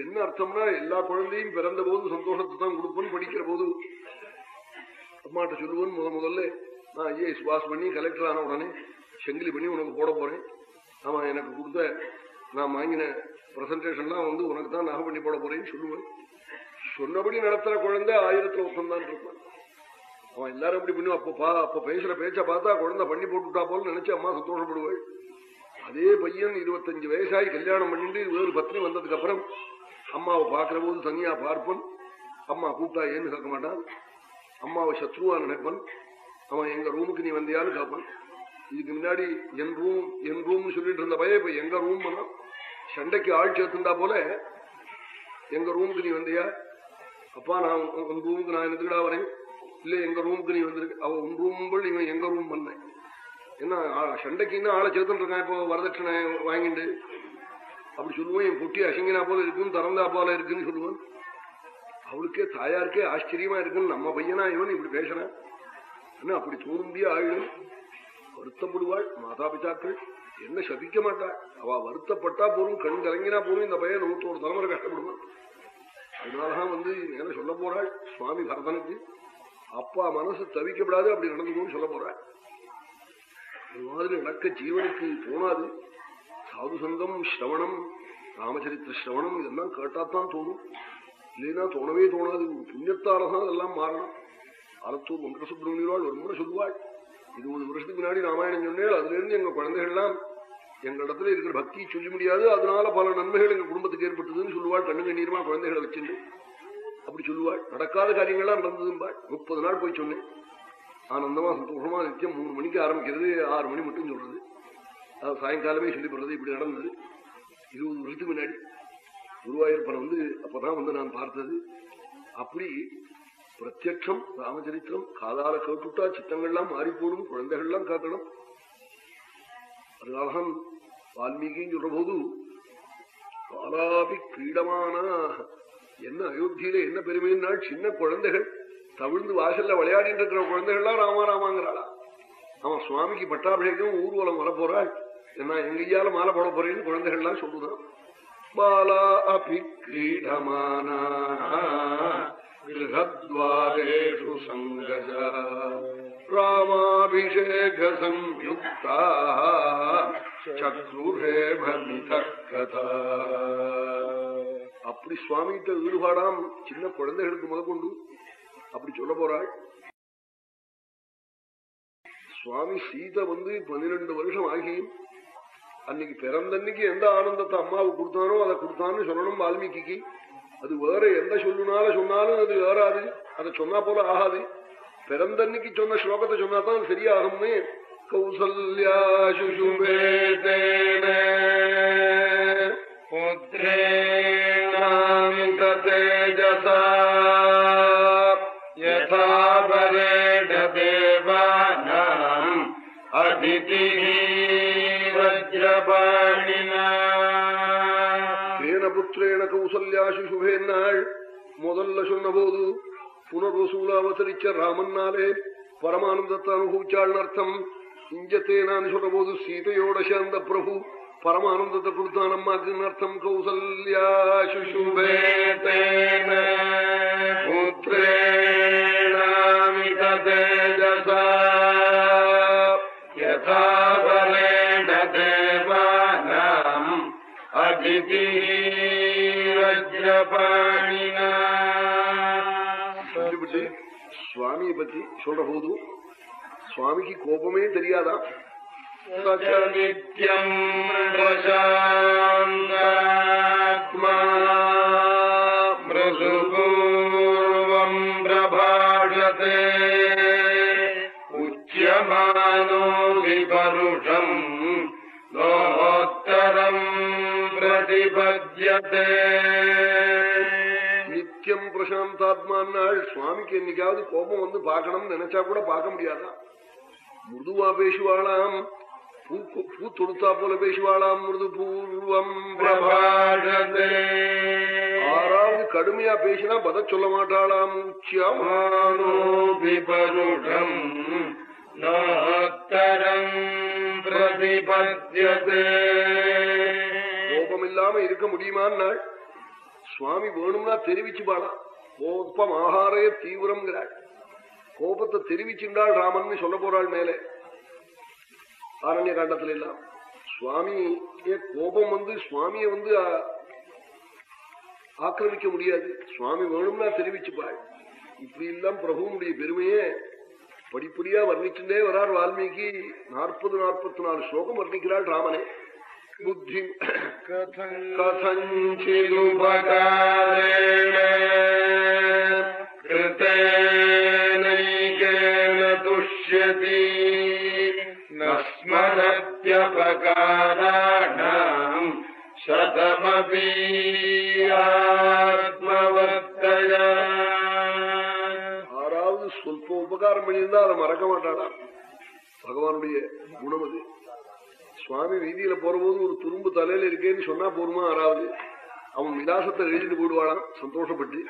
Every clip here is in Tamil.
என்ன அர்த்தம்னா எல்லா குழந்தையும் பிறந்த போது சந்தோஷத்தை தான் கொடுப்போம் படிக்கிற போது அம்மாட்ட சொல்லுவோம் முத முதல்ல நான் ஐஏஎஸ் பாஸ் பண்ணி கலெக்டர் ஆன உடனே செங்கிலி பண்ணி உனக்கு போட போறேன். அவன் எனக்கு கொடுத்த நான் வாங்கின பிரசன்டேஷன்லாம் வந்து உனக்கு தான் நகை பண்ணி போட போறேன்னு சொல்லுவேன். சொன்னபடி நடத்துற குழந்தை ஆயிரத்துல ஒப்பந்தான் இருப்பான். அவன் எல்லாரும் எப்படி பண்ணுவோம் அப்ப பா அப்ப பேசுற பேச்ச பார்த்தா குழந்தை பண்ணி போட்டுட்டா போல நினைச்சு அம்மா சந்தோஷப்படுவாள். அதே பையன் இருபத்தஞ்சு வயசாகி கல்யாணம் பண்ணிட்டு வேறு பத்னி வந்ததுக்கு அப்புறம் அம்மாவை பார்க்கிற போது தனியா பார்ப்பன் அம்மா கூப்பிட்டா ஏன்னு கேட்க மாட்டான். அம்மாவை சத்ருவா நினைப்பன் அவன் எங்க ரூமுக்கு நீ வந்தியான்னு கேட்பான். இதுக்கு முன்னாடி என் ரூம் என் ரூம்னு சொல்லிட்டு இருந்த பையன் இப்ப எங்க ரூம் பண்ணான் சண்டைக்கு ஆள் சேர்த்துண்டா போல எங்க ரூமுக்கு நீ வந்தியா? அப்பா நான் உன் ரூமுக்கு நான் எதுக்கடா வரேன்? இல்ல எங்க ரூமுக்கு நீ வந்திருக்க அவ உன் ரூம் இவன் எங்க ரூம் பண்ணேன். என்ன ஆ- சண்டைக்கு இன்னும் ஆளை சேர்த்துட்டு இருக்கான் இப்போ வரதட்சணை வாங்கிட்டு. அப்படி சொல்லுவோம் என் பொட்டி அசிங்கனா போல இருக்குன்னு திறந்தா போல இருக்குன்னு சொல்லுவேன். அவளுக்கே தாயாருக்கே ஆச்சரியமா இருக்குன்னு நம்ம பையனா இவன் இப்படி பேசுறான். என்ன அப்படி தூண்டியே ஆயிடும் வருத்தப்படுவாள் மாதா பிதாக்கள் என்ன சபிக்க மாட்டாள் அவ வருத்தப்பட்டா போரும் கண் கலங்கினா போரும் இந்த பையன் நூத்தோடு தலைமுறை கஷ்டப்படுவான். அதனாலதான் வந்து என்ன சொல்ல போறாள்? சுவாமி பரதனுக்கு அப்பா மனசு தவிக்கப்படாது அப்படி நடந்துக்கணும்னு சொல்ல போறாள் அது மாதிரி நடக்க ஜீவனுக்கு தோணாது. சாது சங்கம் ஸ்ரவணம் ராமச்சரித்திர ஸ்ரவணம் இதெல்லாம் கேட்டாத்தான் தோணும். இல்லைன்னா தோணவே தோணாது. ஒரு புண்ணியத்தாலதான் அதெல்லாம் மாறணும். ஆலத்தூர் வெங்கட சுப்பிரமணியவாள் ஒரு முறை சொல்லுவாள் இருபது வருஷத்துக்கு முன்னாடி ராமாயணம் சொன்னேன். அதுல இருந்து எங்க குழந்தைகள்லாம் எங்களிடத்துல இருக்கிற பக்தியை சொல்ல முடியாது. அதனால பல நன்மைகள் எங்க குடும்பத்துக்கு ஏற்பட்டதுன்னு சொல்லுவாள் கண்ணு கண்ணீரமா குழந்தைகளை வச்சுட்டு அப்படி சொல்லுவாள் நடக்காத காரியங்கள்லாம் நடந்ததும்பாள். முப்பது நாள் போய் சொன்னேன். ஆனந்தமா சந்தோஷமா நித்தியம் மூணு மணிக்கு ஆரம்பிக்கிறது. ஆறு மணி மட்டும் சொல்றது. அது சாயங்காலமே சொல்லிப்படுறது இப்படி நடந்தது. இருபது வருஷத்துக்கு முன்னாடி குருவாயூர்ப்பனை வந்து அப்பதான் வந்து நான் பார்த்தது. அப்படி பிரத்யட்சம் ராமச்சரித்திரம் காதால கேட்டுட்டா சித்தங்கள்லாம் மாறி போடும் குழந்தைகள்லாம் காக்கணும். அதனாலதான் வால்மீகின்னு சொல்ற போது காலாபி கிரீடமானா என்ன அயோத்தியில என்ன பெருமைன்னாள் சின்ன குழந்தைகள் தவிழ்ந்து வாசல்ல விளையாடிட்டு இருக்கிற குழந்தைகள்லாம் ராமா ராமாங்கிறாளா. அவன் சுவாமிக்கு பட்டாபிஷேகம் ஊர்வலம் வரப்போறாள். நான் எங்கேயால மாலை போட போறேன்னு குழந்தைகள்லாம் சொல்லுதான் பாலா அபி கிரீடமானேஷு சங்கஜ ராமாபிஷேக சம்யுக்தா சக்ருரேபமித கதா அப்படி சுவாமிகிட்ட ஈடுபாடாம் சின்ன குழந்தைகளுக்கு முதற்கொண்டு அப்படி சொல்ல போறாள். சுவாமி சீதை வந்து பன்னிரண்டு வருஷம் ஆகியும் அன்னைக்கு பிறந்தன்னைக்கு எந்த ஆனந்தத்தை அம்மாவுக்கு கொடுத்தானோ அதை கொடுத்தான்னு சொல்லணும் வால்மீகிக்கு. அது வேற எந்த சொல்லுனால சொன்னாலும் அது வேறாது அதை சொன்னா போல ஆகாது. பிறந்தன்னைக்கு சொன்ன ஸ்லோகத்தை சொன்னா தான் சரியாகும்னு. கௌசல்யா சுசுபேதேன யதா தேவானாம். அதிதி வஜ்ரபாணினா தேன புத்திரேன கௌசல்யாசு சுபேன்னாள் முதல்ல சொன்னபோது புனர்வசூல அவதரிச்ச ராமன்னாலே பரமானந்தத்தை அனுபவிச்சாள் அர்த்தம். இஞ்சத்தேனான்னு சொல்ற போது சீதையோட சேர்ந்த பிரபு பரமானந்தத்தை கொடுத்தான் அம்மாக்கு அர்த்தம். கௌசல்யாசு சுபேதேன சுவாமியை பத்தி சொல்ற போது சுவாமிக்கு கோபமே தெரியாதா? நித்யம் பிரசாந்தாத்மா. மிருதுபூர்வம் பிரபாஷதே. உச்சியமானோ விபருஷம் நோத்தரம் பிரதிபத்யதே நித்தியம் பிரசாந்தாத்மான்னாள் சுவாமிக்கு என்னைக்காவது கோபம் வந்து பார்க்கணும்னு நினைச்சா கூட பார்க்க முடியாதா? மிருதுவா பேசுவாளாம் பூ தொடுத்தா போல பேசுவாளாம் மிருது பூர்வம் ஆறாவது கடுமையா பேசினா பத சொல்ல மாட்டாளாம் உச்சியமானோ விபருடம் நோத்தரம் பிரதிபத்தியதே. கோபம் இல்லாம இருக்க முடியுமான்னாள். சுவாமி வேணும்னா தெரிவிச்சு பாடா. கோபம் ஆகாரே தீவிரம்ங்கிறாள். கோபத்தை தெரிவிச்சுண்டாள் ராமன் சொல்ல போறாள் மேலே. ஆரண்ய காண்டத்துல எல்லாம். சுவாமி கோபம் வந்து சுவாமிய வந்து ஆக்கிரமிக்க முடியாது. சுவாமி வேணும்னா தெரிவிச்சுப்பாள் இப்படி எல்லாம் பிரபுனுடைய பெருமையே படிப்படியா வர்ணிச்சுட்டே வரார் வால்மீகி. நாற்பது நாற்பத்தி நாலு ஸ்லோகம் வர்ணிக்கிறாள் ராமனே. புத்தி சதமபி ஆத்மவர்த்தய ஆறாவது சொல்ப உபகாரம் பண்ணியிருந்தா அதை மறக்க மாட்டாளா பகவானுடைய குணம் அது. சுவாமி வீதியில போறபோது ஒரு துரும்பு தலையில இருக்கேன்னு சொன்னா போருமா ஆறாவது அவன் விலாசத்தை எழுதிட்டு போடுவாளாம் சந்தோஷப்பட்டு.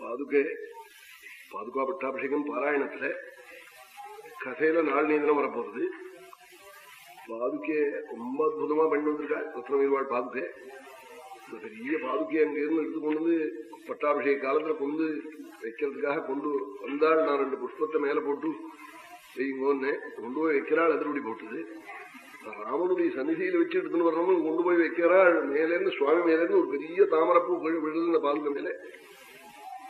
பாதுகே பாதுகா பட்டாபிஷேகம் பாராயணத்துல கதையில நாள் நீந்திரம் வரப்போறது பாதுகே ரொம்ப அற்புதமா பண்ணி வந்திருக்காள் ரத்னவீர்வாள் பாதுகே. இந்த பெரிய பாதுகை அங்கிருந்து எடுத்து கொண்டு வந்து பட்டாபிஷேக காலத்துல கொண்டு வைக்கிறதுக்காக கொண்டு வந்தாள் நான் ரெண்டு புஷ்பத்தை மேல போட்டு செய்யுங்கன்னு கொண்டு போய் வைக்கிறாள் அதிரடி போட்டுது. ராமனுடைய சன்னிதியில வச்சு எடுத்துன்னு வரணும் கொண்டு போய் வைக்கிறாள். மேலேருந்து சுவாமி மேலேருந்து ஒரு பெரிய தாமரப்பூ விழுது இந்த பாதுகை மேலே.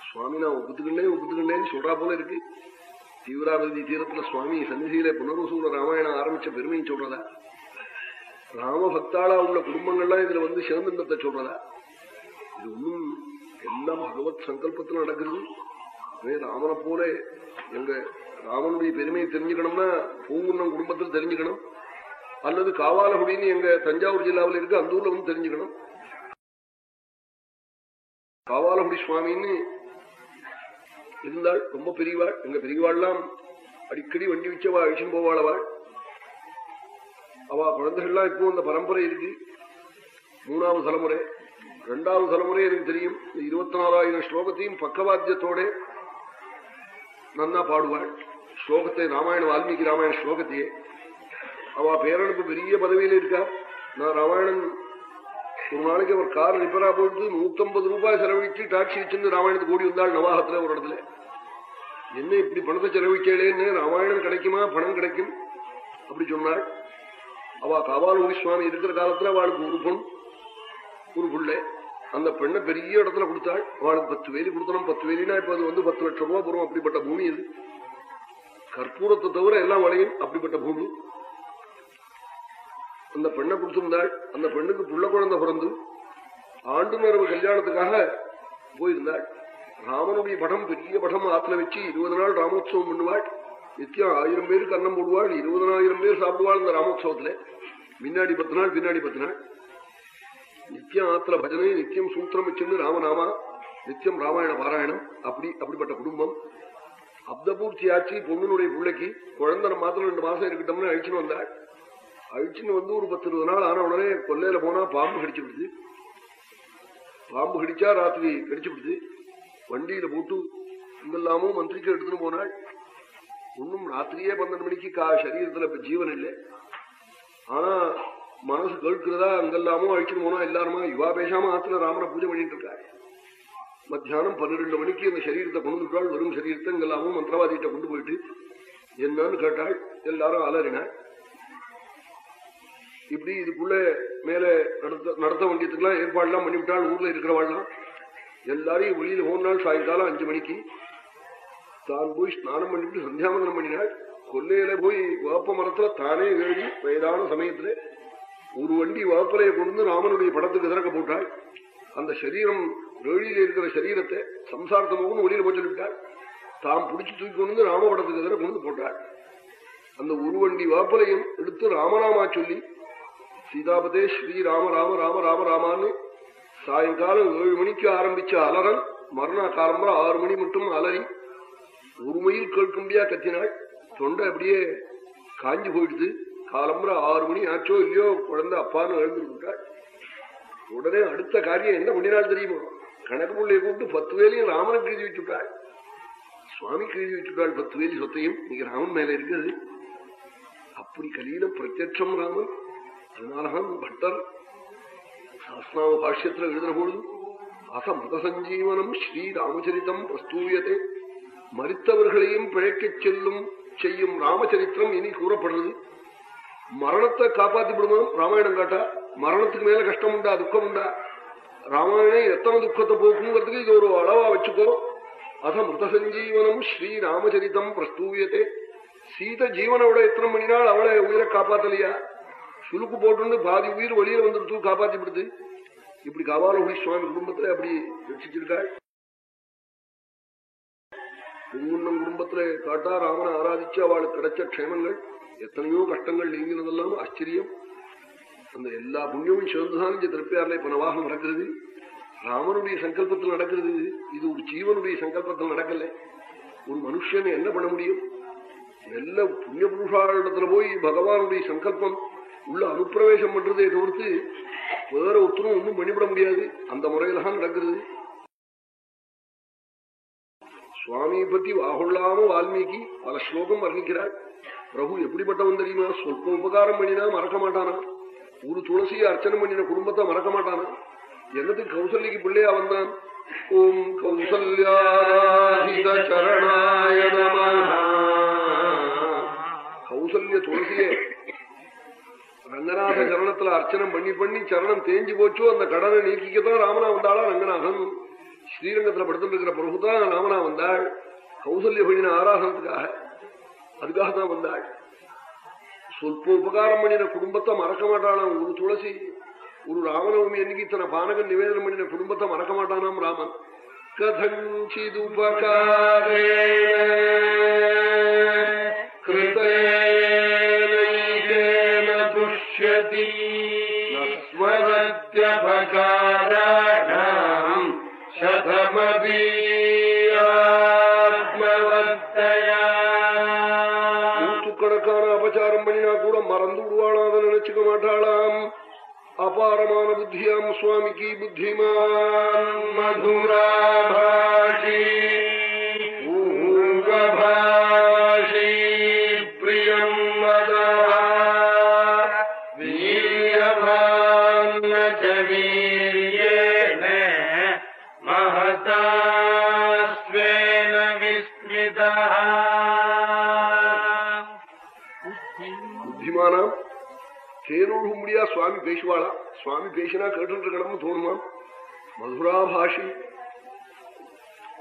சுவாமி நான் ஒப்புத்துக்கிட்டேன் ஒப்புத்துக்கிட்டேன்னு சொல்றா போல இருக்கு. தீவிராவதி தீரத்துல சுவாமி சன்னிதியில புனரசூர ராமாயணம் ஆரம்பிச்ச பெருமையும் சொல்றதா? ராமபக்தாளா உள்ள குடும்பங்கள்லாம் இதுல வந்து சிறந்தத்தை சொல்றதா? இது ஒன்னும் எல்லாம் பகவத் சங்கல்பத்தில் நடக்குது. ராமனை போல எங்க ராமனுடைய பெருமையை தெரிஞ்சுக்கணும்னா பூங்குன்னம் குடும்பத்தில் தெரிஞ்சுக்கணும். அல்லது காவாலகுடின்னு எங்க தஞ்சாவூர் ஜில்லாவில் இருக்கு அந்த ஊர்ல வந்து தெரிஞ்சுக்கணும். காவாலகுடி சுவாமின்னு இருந்தாள் ரொம்ப பெரியவாள். எங்க பெரியவாள்லாம் அடிக்கடி வண்டி வச்சவா அழிச்சும் போவாளவாள் அவ குழந்தைகள்லாம் இப்போ அந்த பரம்பரை இருக்கு. மூணாவது தலைமுறை. ரெண்டாவது தலைமுறை எனக்கு தெரியும். இருபத்தி நாலாயிரம் ஸ்லோகத்தையும் பக்கவாத்தியத்தோட நன்னா பாடுவாள். ஸ்லோகத்தை ராமாயண வால்மீகி ராமாயண ஸ்லோகத்தையே. அவ பேரனுக்கு பெரிய பதவியில இருக்கா. நான் ராமாயணன் ஒரு நாளைக்கு அவர் கார் ரிப்பரா போயிட்டு நூத்தம்பது ரூபாய் செலவழிச்சு டாக்ஸி வச்சிருந்து ராமாயணத்துக்கு ஓடி வந்தாள் நவாகத்துல ஒரு இடத்துல. என்ன இப்படி பணத்தை செலவிக்கலேன்னு ராமாயணம் கிடைக்குமா? பணம் கிடைக்கும். அப்படி சொன்னாள். அவ காவாலூரி சுவாமி இருக்கிற காலத்துல அவளுக்கு ஒரு பொன் ஒரு பிள்ளை. அந்த பெண்ணை பெரிய இடத்துல கொடுத்தாள். அவளுக்கு பத்து வேலி கொடுத்தனும் பத்து வேலினா இப்ப அது வந்து பத்து லட்சம் ரூபாய் போறோம் அப்படிப்பட்ட பூமி அது கற்பூரத்தை தவிர எல்லாம் வளையும். அப்படிப்பட்ட பூமி. அந்த பெண்ணை கொடுத்திருந்தாள். அந்த பெண்ணுக்கு புள்ள குழந்தை பிறந்து ஆண்டு நேரம் கல்யாணத்துக்காக போயிருந்தாள். ராமனுடைய படம் பெரிய படம் ஆத்துல வச்சு இருபது நாள் ராமோத்சவம் பண்ணுவாள். நித்தியம் ஆயிரம் பேருக்கு அன்னம் போடுவாள் இருபதனாயிரம் பேர் சாப்பிடுவாள் இந்த ராமோத்சவத்துல. முன்னாடி பத்து நாள் பின்னாடி பத்து நாள். நித்தியம் ஆத்துல பஜனை நித்தியம் சூத்திரம் வச்சுன்னு ராமநாமா நித்தியம் ராமாயண பாராயணம் அப்படி அப்படிப்பட்ட குடும்பம். அப்தபூர்த்தி ஆச்சு பொண்ணுடைய பிள்ளைக்கு குழந்தை மாத்திரம் ரெண்டு மாசம் இருக்கட்டும்னு அழிச்சுன்னு வந்தாள். அழிச்சுன்னு வந்து ஒரு பத்து இருபது நாள் ஆன உடனே கொல்லையில போனா பாம்பு கடிச்சு விடுது. பாம்பு கடிச்சா ராத்திரி கடிச்சு விடுது. வண்டியில போட்டு இங்கெல்லாமும் மந்திரிக்கு எடுத்துன்னு போனாள். ஒன்னும் ராத்திரியே பன்னெண்டு மணிக்கு கா சரீரத்துல ஜீவன் இல்லை ஆனா மனசு கேட்கிறதா அங்கெல்லாமோ அழிச்சுன்னு எல்லாருமா யுவா பேசாம ஆத்துல ராமனை பூஜை பண்ணிட்டு இருக்காரு மத்தியானம் பன்னிரெண்டு மணிக்கு அந்த சரீரத்தை கொண்டு விட்டாள் வெறும் சரீரத்தை இங்கெல்லாமும் மந்திரவாதிகிட்ட கொண்டு போயிட்டு என்னன்னு கேட்டாள் எல்லாரும் அலறினாள் இப்படி இதுக்குள்ள மேல நடத்த நடத்த வேண்டியதுக்கெல்லாம் ஏற்பாடுலாம் பண்ணிவிட்டாள் ஊர்ல இருக்கிறவாள்லாம் எல்லாரையும் வெளியில போன நாள் சாயங்காலம் அஞ்சு மணிக்கு தான் போய் ஸ்நானம் பண்ணிவிட்டு சந்தியாமந்தனம் பண்ணினாள் கொல்லையில போய் வேப்ப மரத்துல தானே ஏறி வயதான சமயத்துல ஒரு வண்டி வேப்பலையை கொண்டு ராமனுடைய படத்துக்கு எதிரக்க போட்டாள் அந்த சரீரம் வேழியில இருக்கிற சரீரத்தை சம்சாரத்தை முகம் வெளியில போய் சொல்லிவிட்டாள் தாம் பிடிச்சு தூக்கி கொண்டு ராம படத்துக்கு எதிர கொண்டு போட்டாள் அந்த ஒரு வண்டி வேப்பலையும் எடுத்து ராமநாமா சொல்லி சீதாபதே ஸ்ரீ ராம ராம ராம ராம ராமான்னு சாயங்காலம் ஏழு மணிக்கு ஆரம்பிச்ச அலறன் மறுநாள் காலம்பரம் ஆறு மணி மட்டும் அலறி ஒருமையில் மைல் கேட்கும்படியா கத்தினாள். தொண்டை அப்படியே காஞ்சி போயிடுது. காலம்பரம் ஆறு மணி ஆச்சோ இல்லையோ குழந்தை அப்பான்னு எழுந்துருக்காள் உடனே அடுத்த காரியம் என்ன பண்ணினாள் தெரியுமா? கணக்கு பிள்ளைய கூப்பிட்டு பத்து வேலையும் ராமனுக்கு எழுதி வச்சுட்டாள். சுவாமிக்கு எழுதி வச்சுட்டாள் பத்து வேலி சொத்தையும். இன்னைக்கு ராமன் மேல இருக்குது அப்படி கலியில பிரத்யட்சம் ராமன். அதனாலதான் பட்டர் சாஸ்திராம பாஷ்யத்துல எழுதுற பொழுது அசமிருத சஞ்சீவனம் ஸ்ரீ ராமச்சரிதம் பிரஸ்தூயத்தை மறித்தவர்களையும் பிழைக்கச் செல்லும் செய்யும் ராமச்சரித்திரம் இனி கூறப்படுறது. மரணத்தை காப்பாத்தி விடுமா ராமாயணம் காட்டா? மரணத்துக்கு மேல கஷ்டம் உண்டா? துக்கம் உண்டா? ராமாயணம் எத்தனை துக்கத்தை போக்குங்கிறதுக்கு இது ஒரு அளவா வச்சுக்கோ. அத மிருத சஞ்சீவனம் ஸ்ரீ ராமச்சரிதம் பிரஸ்தூவியதே சீத ஜீவனோட எத்தனை மணி நாள் அவளை உயிரை காப்பாத்தலையா? சுலுக்கு போட்டு பாதி உயிர் வெளியில வந்துடுத்து காப்பாத்தி விடுது இப்படி காவாலகுடி சுவாமி குடும்பத்துல அப்படி ரட்சிச்சிருக்காள் பொங்குன்னம் குடும்பத்துல காட்டா ராமனை ஆராதிச்சு அவளுக்கு கிடைச்ச க்ஷேமங்கள் எத்தனையோ கஷ்டங்கள் நீங்கினதெல்லாம் ஆச்சரியம். அந்த எல்லா புண்ணியமும் சேர்ந்துதான் இந்த திருப்பியாரில் இப்ப நவாகம் நடக்கிறது. ராமனுடைய சங்கல்பத்தில் நடக்கிறது இது. ஒரு ஜீவனுடைய சங்கல்பத்தில் நடக்கல. ஒரு மனுஷன் என்ன பண்ண முடியும்? நல்ல புண்ணிய புருஷாரிடத்துல போய் பகவானுடைய சங்கல்பம் உள்ள அனுப்பிரவேசம் பண்றதை தவிர்த்து வேற ஒருத்தரும் ஒன்றும் பண்ணிவிட முடியாது. அந்த முறையில தான் நடக்கிறது. சுவாமியை பத்தி வாகொள்ளாம வால்மீகி பல ஸ்லோகம் வர்ணிக்கிறார். பிரபு எப்படிப்பட்டவன் தெரியுமா? சொற்ப உபகாரம் பண்ணினா மறக்க மாட்டானா? ஒரு துளசியை அர்ச்சனை பண்ணின குடும்பத்தை மறக்க மாட்டானா? என்னத்துக்கு கௌசல்யக்கு பிள்ளையா வந்தான்? ஓம் கௌசல்யாஹித சரணாய கௌசல்ய துளசியே ரங்கநாத சரணத்துல அர்ச்சனை பண்ணி பண்ணி சரணம் தேஞ்சு போச்சோ. அந்த கடனை நீக்கிக்கத்தான் ராமனா வந்தாளா? ரங்கநாதன். ஸ்ரீரங்கத்துல படுத்துட்டு இருக்கிற பிரபு தான் ராமனா வந்தாள். கௌசல்ய பண்ணின ஆராதனத்துக்காக அதுக்காக தான் வந்தாள். சொல்ப உபகாரம் பண்ணின குடும்பத்தை மறக்க மாட்டானாம் ஒரு துளசி? ஒரு ராமநவமி அன்னைக்கு இத்தனை பானகன் நிவேதனம் பண்ணின குடும்பத்தை மறக்க மாட்டானாம் ராமன். கதஞ்சிதுபகாரே கிருதே நூற்றுக்கணக்கான அபச்சாரம் பண்ணினா கூட மறந்து விடுவாளா அதை நினைச்சுக்க மாட்டாளாம் அபாரமான புத்தியாம் சுவாமிக்கு புத்திமான் மதுரா பாஷி சுவாமி பேசுவாளா சுவாமி பேசினா கேட்டு இருக்கணும்னு தோணுமா மதுரா பாஷி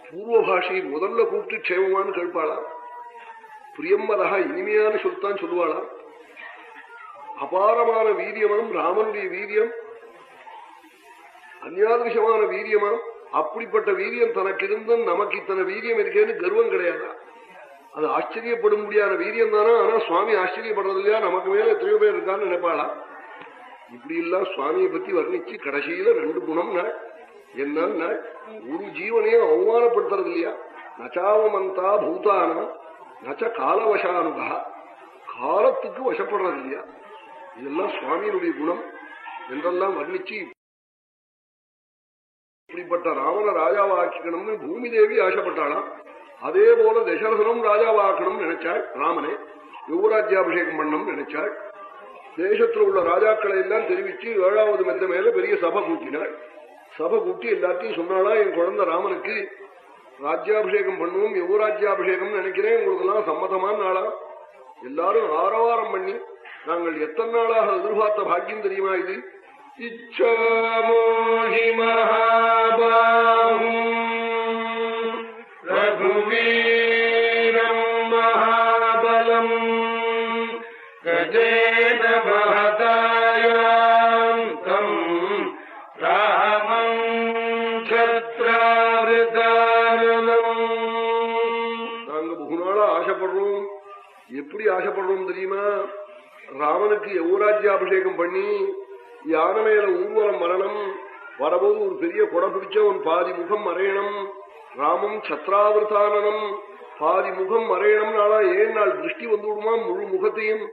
பூர்வ பாஷி முதல்ல கூப்பிட்டு க்ஷேமமானு கேட்பாளா பிரியம்பதா இனிமையான சொல்தான் சொல்லுவாளா அபாரமான வீரியமாம் ராமனுடைய வீரியம் அந்யாதிருஷமான வீரியமாம் அப்படிப்பட்ட வீரியம் தனக்கு இருந்தும் நமக்கு இத்தனை வீரியம் இருக்கேன்னு கர்வம் கிடையாதா அது ஆச்சரியப்படும் முடியாத வீரியம் தானே ஆனா சுவாமி ஆச்சரியப்படுறது இல்லையா நமக்கு மேல எத்தனையோ பேர் இருக்கான்னு நினைப்பாளா இப்படி எல்லாம் சுவாமியை பத்தி வர்ணிச்சு கடைசியில ரெண்டு குணம் நாள் என்ன ஒரு ஜீவனையும் அவமானப்படுத்துறது இல்லையா? நச்சாவமந்தா பூதானா நச்ச காலவசானுகா காலத்துக்கு வசப்படுறது இல்லையா? இதெல்லாம் சுவாமியினுடைய குணம் என்றெல்லாம் வர்ணிச்சு இப்படிப்பட்ட ராவண ராஜாவாக்கணும்னு பூமி தேவி ஆசைப்பட்டாளாம். அதே போல தசரசனும் ராஜாவாக்கணும்னு நினைச்சாள் ராமனே. யுவராஜ்யாபிஷேகம் பண்ணணும்னு நினைச்சாள். தேசத்தில் உள்ள ராஜாக்களை எல்லாம் தெரிவிச்சு ஏழாவது மெத்த மேல பெரிய சபை கூட்டினாள் சபை கூட்டி எல்லாத்தையும் சொன்னாலா என் குழந்தை ராமனுக்கு ராஜ்யாபிஷேகம் பண்ணுவோம் யுவராஜ்யாபிஷேகம் நினைக்கிறேன் உங்களுக்கு சம்மதமான நாளா? எல்லாரும் ஆரவாரம் பண்ணி நாங்கள் எத்தனை நாளாக எதிர்பார்த்த பாக்கியம் தெரியுமா இது? இச்சமோஹி மகாபாகும் ஆசைப்படுறோம் தெரியுமா? ராமனுக்கு யௌராஜ்யாபிஷேகம் பண்ணி யானை மேல ஊர்வலம் வரணும். வரபோது ஒரு பெரிய கொடை பிடிச்ச ஒரு பாதி முகம் மறையணும். ராமம் சத்ராவிரதானனம். பாதி முகம் மறையணும் நாளா ஏன் நாள் திருஷ்டி வந்து விடுமா? முழு முகத்தையும்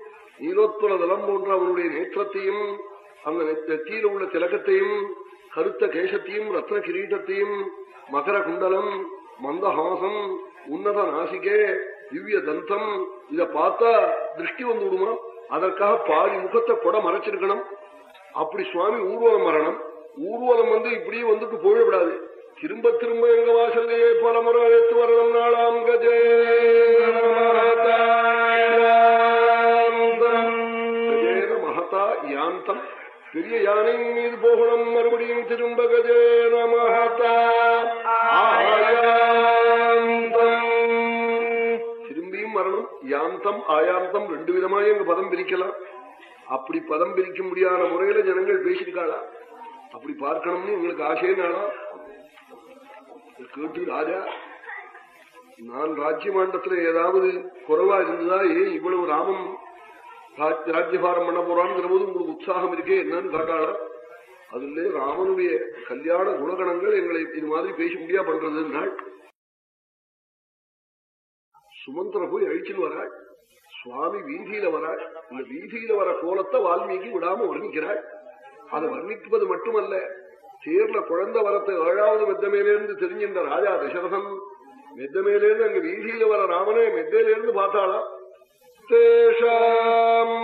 நீலோத்பல தலம் போன்ற அவனுடைய நேற்றத்தையும் அந்த நெத்தியில உள்ள திலகத்தையும் கருத்த கேசத்தையும் ரத்ன கிரீட்டத்தையும் மகர குண்டலம் மந்தஹாசம் உன்னத நாசிகே திவ்ய தந்தம். இத பார்த்தா திருஷ்டி வந்து விடுமா அதற்காக பாதி முகத்தை கொடை மறைச்சிருக்கணும். அப்படி சுவாமி ஊர்வலம் வரணும் ஊர்வலம் வந்து இப்படியே வந்துட்டு போயிடக்கூடாது திரும்ப திரும்ப எங்க வாசல்லையே பல முறை அழைத்து வரணும். நாளாம் கஜே. மகதா யாந்தம். பெரிய யானையின் மீது போகணும். மறுபடியும் திரும்ப கஜே மகதா. வரணும் ஆயாந்தம் ரெண்டு விதமா எங்க பதம் பிரிக்கலாம். அப்படி பதம் பிரிக்க முடியாத முறையில ஜனங்கள் பேசியிருக்காளா? அப்படி பார்க்கணும்னு எங்களுக்கு ஆசையே நாளா. கேட்டு ராஜா நான் ராஜ்ய மாண்டத்துல ஏதாவது குறைவா இருந்ததா ஏன் இவ்வளவு ராமன் ராஜ்- ராஜ்யபாரம் பண்ண போறான்னு போது உங்களுக்கு உற்சாகம் இருக்கே என்னன்னு காட்டாளா? அதுல ராமனுடைய கல்யாண குணகணங்கள் எங்களை இது மாதிரி பேச முடியா பண்றதுன்னாள் சுமந்திர போய் அழிச்சுன்னு வராள். சுவாமி வீதியில வராள் இந்த வீதியில வர கோலத்தை வால்மீகி விடாம வர்ணிக்கிறாள் அதை வர்ணிப்பது மட்டுமல்ல தேர்ல குழந்தை வரத்தை ஏழாவது மெத்தமேலேருந்து தெரிஞ்சின்ற ராஜா தசரதன் மெத்தமேலேருந்து அங்க வீதியில வர ராமனே மெத்தையிலேருந்து பார்த்தாளா தேஷாம்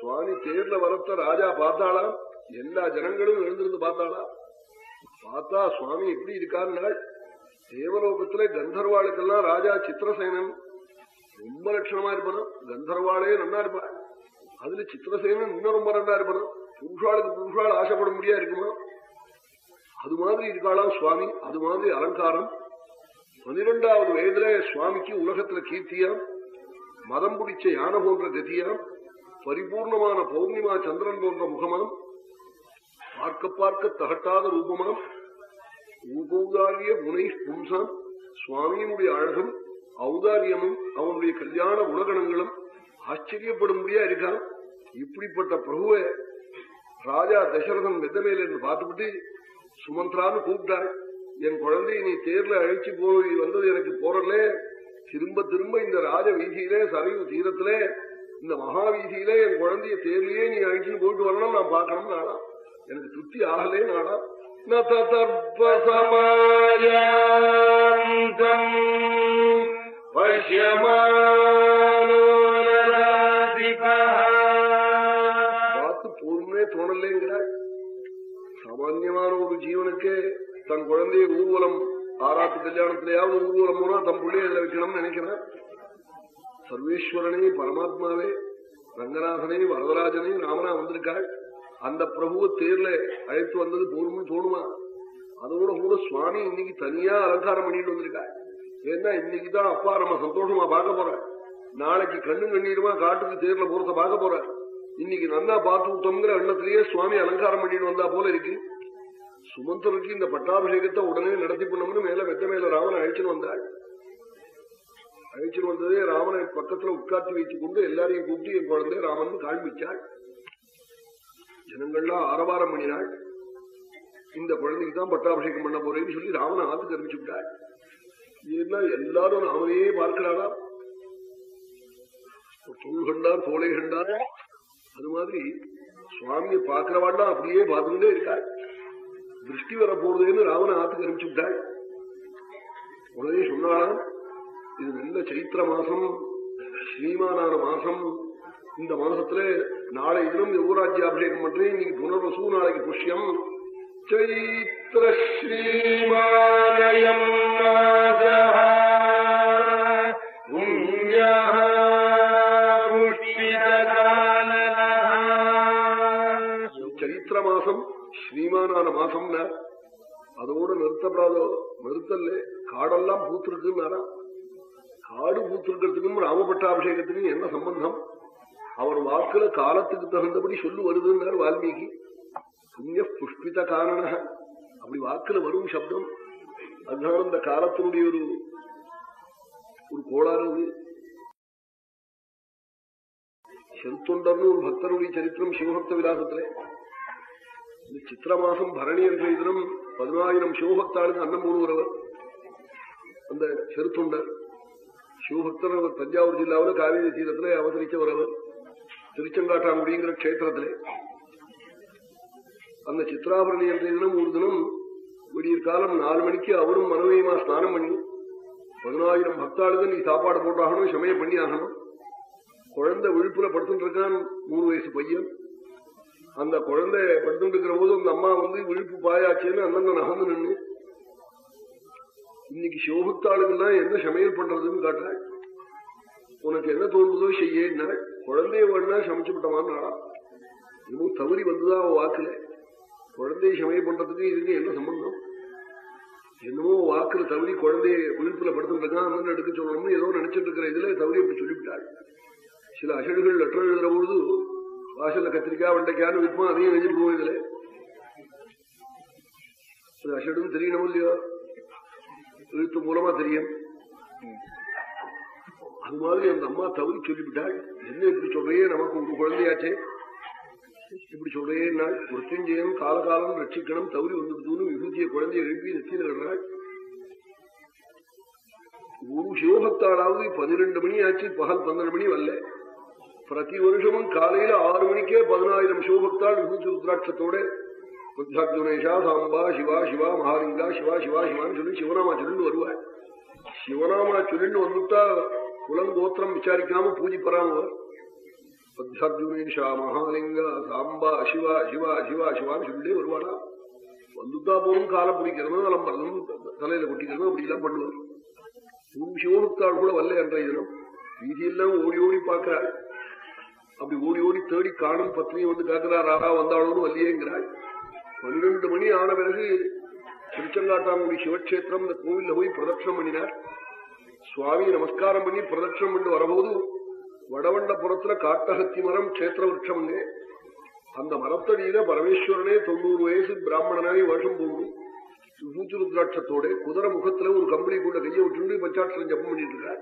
சுவாமி தேர்ல வரத்த ராஜா பார்த்தாளா? எல்லா ஜனங்களும் எழுந்திருந்து பார்த்தாளா? பார்த்தா சுவாமி எப்படி இருக்காருனாள் தேவலோகத்துல கந்தர்வாளுக்கெல்லாம் ராஜா சித்திரசேனன். ரொம்ப லட்சணமா இருப்பனும். கந்தர்வாளே நல்லா இருப்பான் அதுல சித்திரசேனன் இன்னும் ரொம்ப நல்லா இருப்பனும். புருஷாளுக்கு புருஷாள் ஆசைப்பட முடியா இருக்குமா? அது மாதிரி இருக்காளாம் சுவாமி. அது மாதிரி அலங்காரம். பனிரெண்டாவது வயதுல சுவாமிக்கு உலகத்துல கீர்த்தியாம் மதம் பிடிச்ச யானை போன்ற கதியாம் பரிபூர்ணமான பௌர்ணிமா சந்திரன் போன்ற முகமாம் பார்க்க பார்க்க தகட்டாத ரூபமாம் ஊகௌதாரிய முனை பும்சாம் சுவாமியினுடைய அழகும் ஔதாரியமும் அவனுடைய கல்யாண குணகணங்களும் ஆச்சரியப்படும்படியா இருக்கான் இப்படிப்பட்ட பிரபுவை ராஜா தசரதன் மெத்த மேல பார்த்துவிட்டு சுமந்திரான்னு கூப்பிட்டாள் என் குழந்தையை நீ தேர்ல அழைச்சு போய் வந்தது எனக்கு போறல திரும்ப திரும்ப இந்த ராஜ வீதியிலே சரைவு தீரத்திலே இந்த மகா வீதியிலே என் குழந்தைய தேர்லயே நீ அழைச்சிட்டு போயிட்டு வரணும் நான் பார்க்கணும் நாளா எனக்கு திருப்தி ஆகலே நாளா நதர்ப்பசமாயாந்தம் பார்த்து போருமே தோணலேங்கிறாள் சாமான்யமான ஒரு ஜீவனுக்கு தன் குழந்தைய ஊர்வலம் ஆறாத்து கல்யாணத்திலேயாவது ஊர்வலம் போனா தன் பிள்ளைய இதுல வைக்கணும்னு நினைக்கிறேன். சர்வேஸ்வரனே பரமாத்மாவே ரங்கநாதனே வரதராஜனே ராமனா வந்திருக்காள் அந்த பிரபுவை தேர்ல அழைத்து வந்தது போரும்னு தோணுமா? அதோட கூட சுவாமி இன்னைக்கு தனியா அலங்காரம் பண்ணிட்டு வந்திருக்காள் ஏன்னா இன்னைக்குதான் அப்பா நம்ம சந்தோஷமா பார்க்க போற நாளைக்கு கண்ணு கண்ணீருமா காட்டுக்கு தேர்ல போறத பார்க்க போற இன்னைக்கு நல்லா பார்த்து விட்டோம்ங்கிற எண்ணத்திலேயே சுவாமி அலங்காரம் பண்ணிட்டு வந்தா போல இருக்கு. சுமந்தருக்கு இந்த பட்டாபிஷேகத்தை உடனே நடத்தி பண்ணணும்னு மேல மெத்த மேல ராமனை அழைச்சின்னு வந்தாள். அழைச்சுன்னு வந்ததே ராமனை பக்கத்துல உட்கார்த்தி வைத்துக் கொண்டு எல்லாரையும் கூப்பிட்டு என் குழந்தை ராமன் காண்பிச்சாள். ஜனங்கள்லாம் ஆரவாரம் பண்ணினாள். இந்த குழந்தைக்கு தான் பட்டாபிஷேகம் பண்ண போறேன்னு சொல்லி ராமனை ஆத்து அறிவிச்சு விட்டாள். ஏன்னா எல்லாரும் ராமனையே பார்க்கிறாளா? தூள் கண்டார் தோலை கண்டார். அது மாதிரி சுவாமியை பார்க்கிறவாள்லாம் அப்படியே பார்த்துக்கிட்டே இருக்காள். திருஷ்டி வர போறதுன்னு ராவண ஆத்துக்கு அனுப்பிச்சு விட்டாள் உடனே சொன்னாலாம் இது நல்ல சைத்திர மாசம் ஸ்ரீமானான மாசம் இந்த மாசத்துல நாளை தினம் யுவராஜ்யாபிஷேகம் பண்றேன் இன்னைக்கு புனர்வசு நாளைக்கு புஷ்யம் சைத்திர श्रीमालयम् मासः ஸ்ரீமானான மாசம்னா அதோட நிறுத்தப்படாதோ நிறுத்தல்ல காடெல்லாம் பூத்திருக்குன்னாரா? காடு பூத்திருக்கிறதுக்கும் ராமபட்டாபிஷேகத்துக்கும் என்ன சம்பந்தம்? அவர் வாக்குல காலத்துக்கு தகுந்தபடி சொல்லு வருதுன்னார் வால்மீகி. புண்ணிய புஷ்பித காரண அப்படி வாக்குல வரும் சப்தம். அதுதான் அந்த காலத்தினுடைய ஒரு ஒரு கோளாறு அது. செருத்தொண்டர்னு ஒரு பக்தருடைய சரித்திரம் சிவபக்த விலாசத்திலே. இந்த சித்திர மாசம் பரணி என்ற தினம் பதினாயிரம் சிவபக்தாளுக்கு அன்னம் போடுகிறவர். அந்த செருத்துண்டர் சிவபக்தர் அவர் தஞ்சாவூர் ஜில்லாவில் காவேரி தீரத்திலே அவதரிக்க அவர் திருச்செங்காட்டாங்குடிங்கிற கஷேத்திரத்திலே. அந்த சித்ராபரணி என்ற தினம் ஒரு தினம் விடியற் காலம் நாலு மணிக்கு அவரும் மனவையுமா ஸ்நானம் பண்ணி பதினாயிரம் பக்தாளுக்கு நீ சாப்பாடு போட்டாகணும் சமயம் பண்ணி ஆகணும் குழந்தை விழுப்புல படுத்துட்டு இருக்கான் மூணு வயசு பையன். அந்த குழந்தை படுத்துட்டு இருக்கிற போது அந்த அம்மா வந்து விழுப்பு பாயாச்சேன்னு அந்தந்த நகர்ந்து நின்று இன்னைக்கு சிவபக்தாளுக்கெல்லாம் என்ன சமையல் பண்றதுன்னு காட்டுறேன் உனக்கு என்ன தோன்றுதோ செய்ய குழந்தைய வேணா சமைச்சு விட்டமான்னு இன்னும் தவறி வந்துதான் அவன் வாக்குல. குழந்தைய சமையல் பண்றதுக்கு இதுக்கு என்ன சம்பந்தம்? என்னமோ வாக்குல தவறி குழந்தைய விழுப்புல படுத்துட்டு இருக்கான் அண்ணன் எடுக்க சொல்லணும்னு ஏதோ நினைச்சிட்டு இருக்கிற இதுல தவறி அப்படி சொல்லிவிட்டாள் சில அசடுகள் லெட்டர் எழுதுற பொழுது வாசல்ல கத்திரிக்காய் வெண்டைக்கான்னு விற்போம் அதையும் எழுதிட்டு போவோம் இதுல அது அசடுன்னு தெரியணும் இல்லையோ எழுத்து மூலமா தெரியும் அது மாதிரி அந்த அம்மா தவறி சொல்லிவிட்டாள் என்ன இப்படி சொல்றையே நமக்கு ஒரு குழந்தையாச்சே இப்படி சொல்றையே நாள் மிருத்யுஞ்சயம் காலகாலம் ரட்சிக்கணும் தவறி வந்துடுதுன்னு விபூதிய குழந்தைய எழுப்பி நெத்தியில் விடுறாள் ஒரு சிவபக்தாளாவது பன்னிரெண்டு மணி ஆச்சு பகல் பன்னெண்டு மணி வரல பிரதி வருஷமும் காலையில ஆறு மணிக்கே பதினாயிரம் சிவபக்தாள் விபூதி ருத்ராட்சத்தோட புத்தாக்துனேஷா சாம்பா சிவா சிவா மகாலிங்கா சிவா சிவா சிவான்னு சொல்லி சிவநாமா சொல்லிட்டு வருவாள் சிவநாமா சொல்லிட்டு வந்துட்டா குலம் கோத்திரம் விசாரிக்காம பூஜிப்பறாம பத்தாக்துனேஷா மகாலிங்கா சாம்பா சிவா சிவா சிவா சிவான்னு சொல்லிட்டே வருவாளா வந்துட்டா போதும் காலை பிடிக்கிறதும் அலம்புறதும் தலையில கொட்டிக்கிறதும் அப்படி எல்லாம் பண்ணுவார். உன் சிவபக்தாள் கூட வரல என்ற தினம். வீதியெல்லாம் ஓடி ஓடி பார்க்கிறாள் அப்படி ஓடி ஓடி தேடி காணும் பத்னியை வந்து கேட்கிறார் ராதா வந்தாலும் வல்லியேங்கிறாள். பன்னிரண்டு மணி ஆன பிறகு திருச்செங்காட்டாங்குடி சிவக்ஷேத்திரம் இந்த கோவில்ல போய் பிரதட்சணம் பண்ணினார். சுவாமி நமஸ்காரம் பண்ணி பிரதட்சணம் பண்ணி வரபோது வடவண்டபுரத்துல காட்டகத்தி மரம் கஷேத்திர விரட்சம் அந்த மரத்தடியில பரமேஸ்வரனே தொண்ணூறு வயசு பிராமணனாய் வருஷம் போகும் விபூதி ருத்ராட்சத்தோட குதிரை முகத்துல ஒரு கம்பளி கூட கையை விட்டு பஞ்சாட்சரம் ஜப்பம் பண்ணிட்டு இருக்கார்.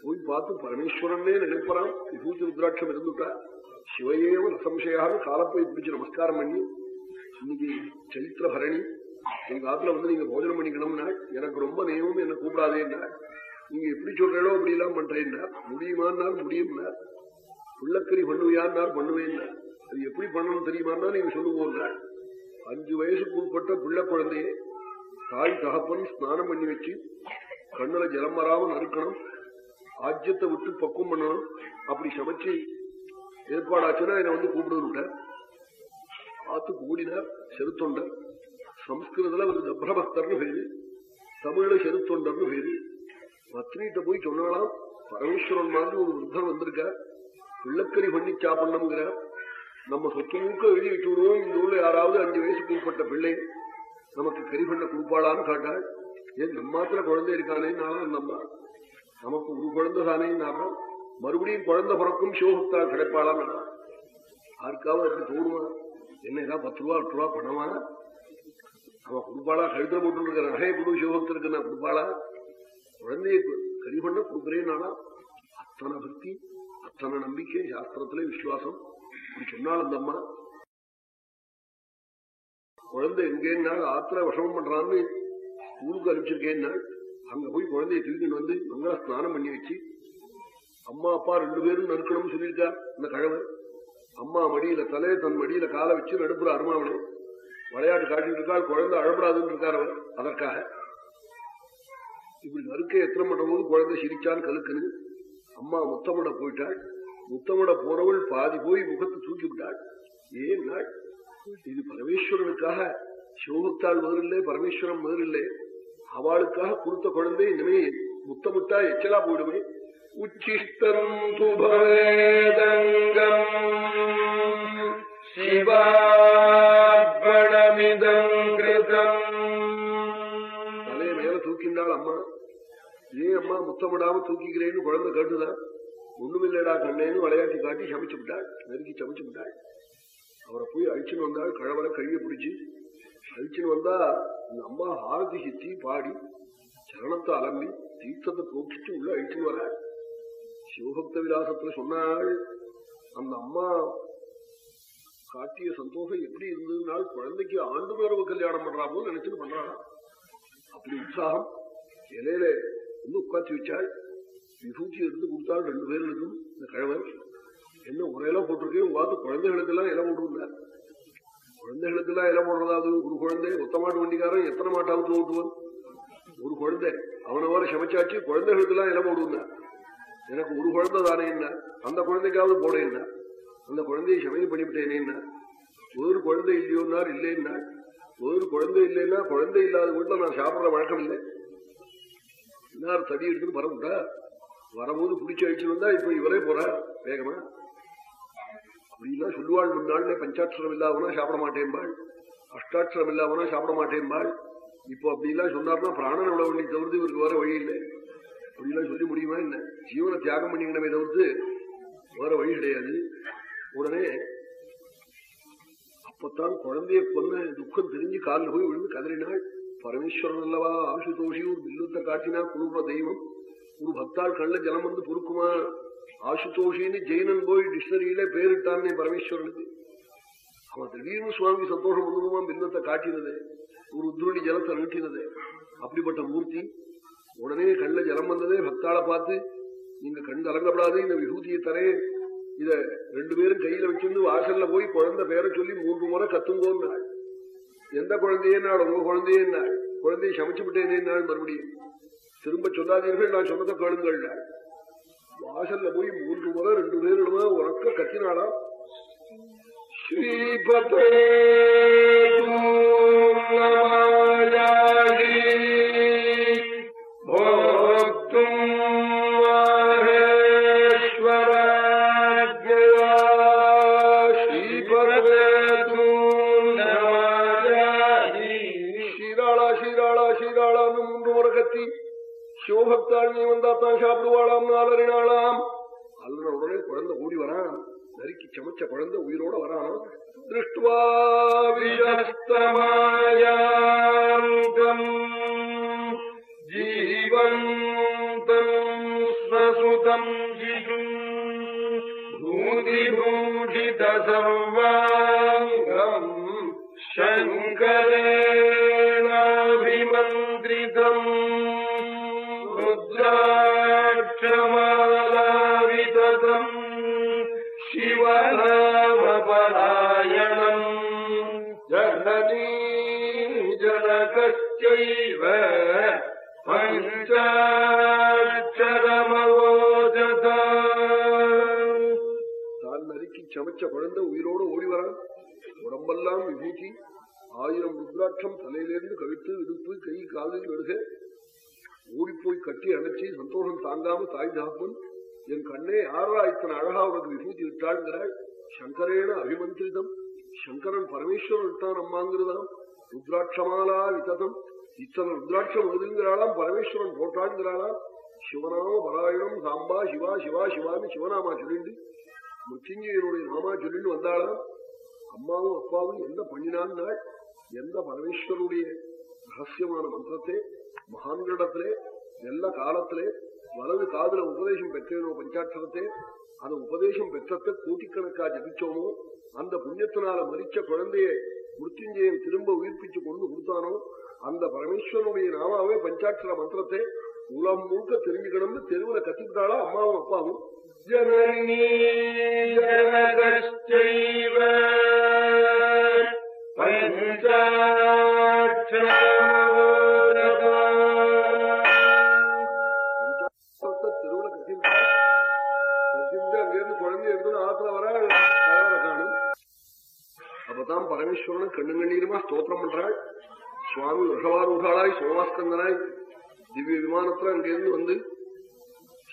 போய் பார்த்து பரமேஸ்வரனே நினைப்பறான் விபூதி ருத்ராட்சம் இருந்துட்டா சிவையேவ நசம்சயாக காலப்பை பிடிச்சு நமஸ்காரம் பண்ணி இன்னைக்கு சரித்திர பரணி எங்க ஆத்துல வந்து நீங்க போஜனம் பண்ணிக்கணும்னா எனக்கு ரொம்ப நியமம் என்ன கூப்பிடாதேன்னா நீங்க எப்படி சொல்றீங்களோ அப்படி எல்லாம் பண்றேன்னா முடியுமான்னார் முடியும்னா உள்ளக்கறி பண்ணுவியான்னார் பண்ணுவேன்னா அது எப்படி பண்ணணும் தெரியுமான்னா நீங்க சொல்லுவோம்னா அஞ்சு வயசுக்கு உட்பட்ட பிள்ளை குழந்தையே தாய் தகப்பன் ஸ்நானம் பண்ணி வச்சு கண்ணுல ஜலம் வராம நறுக்கணும் ஆஜ்யத்தை விட்டு பக்குவம் பண்ணணும். அப்படி சமைச்சு ஏற்பாடாச்சுன்னா என்னை வந்து கூப்பிடுவிட்டார் பார்த்து கூடினார் செருத்தொண்டர் சம்ஸ்கிருதத்துல ஒரு ஜப்ரபக்தர்னு பேரு. தமிழ்ல செருத்தொண்டர்னு பேரு. பத்னிகிட்ட போய் சொன்னாலாம் பரமேஸ்வரன் மாதிரி ஒரு விருத்தர் வந்திருக்கார். பிள்ளைக்கறி பண்ணி சாப்பிடணுங்கிறார் நம்ம சொத்து மூக்க எழுதி விட்டு விடுவோம். இந்த ஊர்ல யாராவது அஞ்சு வயசுக்கு உட்பட்ட பிள்ளை நமக்கு கறி பண்ண கொடுப்பாளான்னு காட்டாள் ஏன் நம்ம மாத்திர குழந்தை இருக்கானே நானும் நம்ம நமக்கு ஒரு குழந்தை தானே நானும் மறுபடியும் குழந்தை பிறக்கும் சிவபக்தா கிடைப்பாளாம் யாருக்காவது அப்படி தோணுமா? என்ன ஏதாவது பத்து ரூபா எட்டு ரூபா பணமா? அவன் கொடுப்பாளா? கழுத்துல போட்டு இருக்கிற நகையை கொடு சிவபக்தருக்கு நான் கொடுப்பாளா? குழந்தையை கறி பண்ண கொடுக்குறேன்னாலா அத்தனை பக்தி அத்தனை நம்பிக்கை சாஸ்திரத்திலே விசுவாசம். இப்படி சொன்னால் அந்த அம்மா குழந்தை எங்கேன்னா ஆத்திர விஷமம் பண்றான்னு ஊருக்கு அனுப்பிச்சிருக்கேன்னா அங்க போய் குழந்தைய தூக்கிட்டு வந்து மங்கள ஸ்நானம் பண்ணி வச்சு அம்மா அப்பா ரெண்டு பேரும் நறுக்கணும்னு சொல்லியிருக்கா இந்த கழவு அம்மா மடியில தலையை தன் மடியில காலை வச்சு நடுப்புற அருமாவளே. விளையாட்டு காட்டிட்டு இருக்காள் குழந்தை அழப்படாதுன்னு இருக்கார் அவர் அதற்காக. இப்படி நறுக்க எத்தனை பண்ற போது குழந்தை சிரிச்சான் கலுக்குன்னு அம்மா முத்தமிட போயிட்டாள். முத்தமிட போறவள் பாதி போய் முகத்தை தூக்கி விட்டாள். ஏன் நாள்? இது பரமேஸ்வரனுக்காக. சிவபக்தாள் முதலில்லை பரமேஸ்வரன் முதலில்லை அவளுக்காக கொடுத்த குழந்தை இனிமே முத்தமிட்டா எச்சலா போயிடுமே. உச்சிஷ்டம் துபவேதங்கம் சிவாபணமிதங்கிருதம் கிருதம். தலையை மேல தூக்கின்றாள் அம்மா. ஏன் அம்மா முத்தமிடாம தூக்கிக்கிறேன்னு குழந்தை கேட்டுதான் ஒண்ணுமில்லடா கண்ணேன்னு விளையாட்டி காட்டி சமைச்சு விட்டாள். நெருக்கி சமைச்சு விட்டாள். அவரை போய் அழிச்சுன்னு வந்தாள் கழவரை கழுவி பிடிச்சு கழிச்சுன்னு வந்தா இந்த அம்மா ஆரதி சித்தி பாடி சரணத்தை அலம்பி தீர்த்தத்தை போக்கிட்டு உள்ள அழிச்சுன்னு வர. சிவபக்த விலாசத்துல சொன்னாள் அந்த அம்மா காட்டிய சந்தோஷம் எப்படி இருந்ததுனால் குழந்தைக்கு ஆண்டு பேரவு கல்யாணம் பண்றா போல நினைச்சுன்னு பண்றாங்க அப்படி உற்சாகம் இலையில வந்து உட்காந்து வச்சாள். விபூச்சி எடுத்து கொடுத்தாள் ரெண்டு பேர்களுக்கும் இந்த கிழவன் என்ன ஒரு இலை போட்டிருக்கேன் பார்த்து குழந்தைகளுக்கு எல்லாம் இலை போடுவார் குழந்தைகளுக்கு எல்லாம் இலை போடுறதாவது ஒரு குழந்தை ஒத்த மாட்டு வண்டிக்காரன் எத்தனை மாட்டாவது ஓட்டுவான்? ஒரு குழந்தை. அவனை வர சமைச்சாச்சு குழந்தைகளுக்கு எல்லாம் இலை போடுவார் எனக்கு ஒரு குழந்தை தானே என்ன? அந்த குழந்தைக்காவது போட என்ன? அந்த குழந்தையை சமையல் பண்ணிவிட்டேனே என்ன? ஒரு குழந்தை இல்லையோன்னார் இல்லைன்னா ஒரு குழந்தை இல்லைன்னா குழந்தை இல்லாத கூட நான் சாப்பிட்ற வழக்கம் இல்லை. எல்லாரும் தடி எடுத்துன்னு வரமுட்டா வரும்போது பிடிச்சி அழிச்சு வந்தா இப்ப இவரே போறார் வேகமா. அப்படிலாம் சொல்லுவாள் முன்னாள் பஞ்சாட்சரம் இல்லாமனா சாப்பிட மாட்டேன்பாள் அஷ்டாட்சரம் இல்லாமனா சாப்பிட மாட்டேன்பாள் இப்போ அப்படிலாம் சொன்னார்னா பிராணன் விட வழி தவிர்த்து இவருக்கு வேற வழி இல்லை. அப்படிலாம் சொல்லி முடியுமா என்ன? ஜீவனை தியாகம் பண்ணிக்கணுமே தவிர்த்து வேற வழி கிடையாது. உடனே அப்பத்தான் குழந்தைய கொன்ன துக்கம் தெரிஞ்சு காலில் போய் விழுந்து கதறினாள். பரமேஸ்வரன் அல்லவா ஆசுதோஷி ஒரு பில்லுத்தை காட்டினா குழுற தெய்வம். ஒரு பக்தாள் கண்ணில் ஜலம் வந்து பொறுக்குமா? ஆசுதோஷின்னு ஜெயினன் போய் டிக்ஷனரியில பேரிட்டான்னே பரமேஸ்வரனுக்கு. அவன் திடீர்னு சுவாமி சந்தோஷம் பண்ணுமா பின்னத்தை காட்டினது. ஒரு உத்ருணி ஜலத்தை நீட்டினது. அப்படிப்பட்ட மூர்த்தி உடனே கண்ணில் ஜலம் வந்ததே பக்தாளை பார்த்து நீங்க கண் கலங்கப்படாது இந்த விபூதியை தரேன். இத ரெண்டு பேரும் கையில வச்சிருந்து வாசல்ல போய் குழந்தை பேரை சொல்லி மூன்று முறை கத்துங்கோன்னாள் எந்த குழந்தையே நாள் உங்க குழந்தையே நாள் குழந்தையை சமைச்சு விட்டேனே நாள் மறுபடியும். திரும்ப சொல்லாதீர்கள் நான் சொன்னதை கேளுங்கள். வாசல்ல போய் மூன்று முறை ரெண்டு பேருமா உறக்க கத்தினாளாம் ஸ்ரீபதே தான் சாப்பிடுவாளாம் நாளறினாளாம். அல்லன உடனே குழந்தை ஓடி வரான் நறுக்கி சமைச்ச குழந்தை உயிரோட வரானா திருஷ்டுவாஸ்தமாயம் ஜீவந்தம் ஸ்வசுதம் ஜிஜும் பூதிபூஷித சர்வாங்கம் சங்கரே விபூதி சங்கரேன அபிமந்திரிதம். சங்கரன் பரமேஸ்வரன் தான் அம்மாங்கிறதாம். ருத்ராட்சமாலா விததம். இத்தனை ருத்ராட்சம் வருதுங்கிறாளாம் பரமேஸ்வரன் போட்டாங்கிறாளாம் சிவனாம பராயணம் சாம்பா சிவா சிவா சிவான்னு சிவனாமா சொல்லிண்டு மிருத்யுஞ்சயனுடைய நாமா சொல்லிண்டு வந்தாளாம். அம்மாவும் அப்பாவும் என்ன பண்ணினான் எந்த பரமேஸ்வருடைய ரகசியமான மந்திரத்தை மகான்களிடத்திலே நல்ல காலத்திலே வலது காதல உபதேசம் பெற்றேனோ பஞ்சாட்சரத்தை? அந்த உபதேசம் பெற்றத்தை கோட்டிக்கணக்கா ஜபிச்சோமோ அந்த புண்ணியத்தினால மறிச்ச குழந்தையை மிருத்யுஞ்சயன் திரும்ப உயிர்ப்பிச்சு கொண்டு கொடுத்தானோ? அந்த பரமேஸ்வரனுடைய நாமாவே பஞ்சாட்சர மந்திரத்தை உலம் முழுக்க தெரிஞ்சுக்கணும்னு தெருவில் கத்துக்கிட்டாளா அம்மாவும் அப்பாவும்? ஜனநீ அப்பதான் பரமேஸ்வரன் கண்ணு கண்ணீருமா ஸ்தோத்திரம் பண்றாள். சுவாமி ரிஷவாரூடாளாய் சோமாஸ்கந்தனாய் திவ்ய விமானத்துல அங்கிருந்து வந்து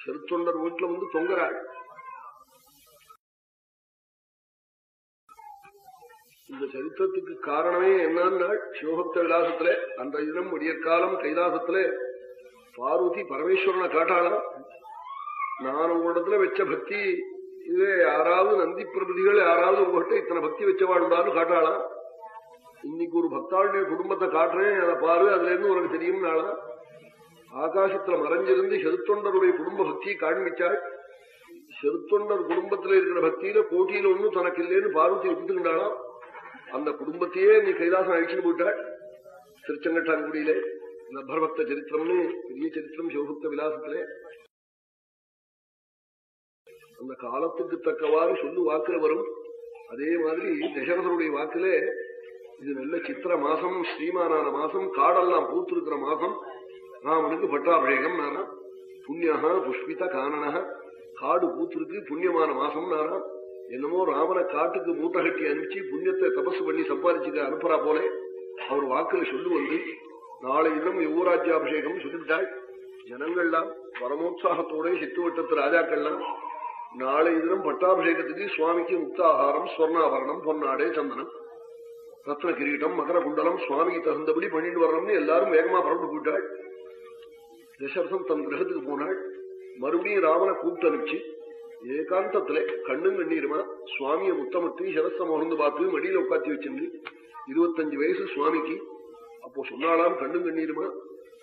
செருத்தொண்டர் வீட்டுல வந்து தொங்குறாள். இந்த சரித்திரத்துக்கு காரணமே என்னன்னா சிவபக்த விலாசத்துல அந்த தினம் விடியற்காலம் கைலாசத்துல பார்வதி பரமேஸ்வரனை காட்டாளாம். நான் உங்களிடத்துல வச்ச பக்தி இதே யாராவது நந்தி பிரபதிகள் யாராவது உங்ககிட்ட இத்தனை பக்தி வச்சவாழ்ந்தாலும் காட்டாளாம் இன்னைக்கு ஒரு பக்தாளுடைய குடும்பத்தை காட்டுறேன் அதை பாரு அதுல இருந்து உனக்கு தெரியும் நாளா ஆகாசத்துல மறைஞ்சிருந்து செருத்தொண்டருடைய குடும்ப பக்தியை காண்பிச்சாள் செருத்தொண்டர் குடும்பத்துல இருக்கிற பக்தியில போட்டியில ஒண்ணும் தனக்கு இல்லைன்னு பார்வதி எடுத்துக்கிட்டாளாம் அந்த குடும்பத்தையே நீ கைலாசம் அழிச்சுட்டு போயிட்டாள் திருச்செங்கட்டான்குடியிலே நபர்பக்த சரித்திரம்னு பெரிய சரித்திரம் சிவபக்த விலாசத்திலே. அந்த காலத்துக்கு தக்கவாறு சொல்லு வாக்குல வரும். அதே மாதிரி தசரதருடைய வாக்குல இது நல்ல சித்திர மாசம் ஸ்ரீமானான மாசம் காடெல்லாம் பூத்திருக்கிற மாசம். ராமனுக்கு பட்டாபிஷேகம் நானா. புண்ணியகா புஷ்பித காணனா காடு பூத்திருக்கு புண்ணியமான மாசம் நானா. என்னமோ ராமனை காட்டுக்கு மூட்டை கட்டி அனுப்பிச்சு புண்ணியத்தை தபசு பண்ணி சம்பாதிச்சுக்க அனுப்புறா போலே. அவர் வாக்குல சொல்லு வந்து நாளை தினம் யுவராஜ்யாபிஷேகம் சொல்லிவிட்டாள் ஜனங்கள்லாம் பரமோத்சாகத்தோட சித்துவட்டத்து ராஜாக்கள்லாம் நாளை தினம் பட்டாபிஷேகத்துக்கு சுவாமிக்கு முக்தாகாரம் ஸ்வர்ணாபரணம் பொன்னாடே சந்தனம் ரத்ன கிரீட்டம் மகர குண்டலம் சுவாமிக்கு தகுந்தபடி பண்ணிட்டு வரணும்னு எல்லாரும் வேகமா பறந்து போயிட்டாள். தசரதன் தன் கிரகத்துக்கு போனாள். மறுபடியும் ராமனை கூப்பிட்டு அனுப்பிச்சு ஏகாந்தத்துல கண்ணும் கண்ணீருமா சுவாமியை முத்தமிட்டு சிரஸ்த முகர்ந்து பார்த்து மடியில உட்காத்தி வச்சிருந்து இருபத்தஞ்சு வயசு சுவாமிக்கு அப்போ சொன்னாலாம் கண்ணும் கண்ணீருமா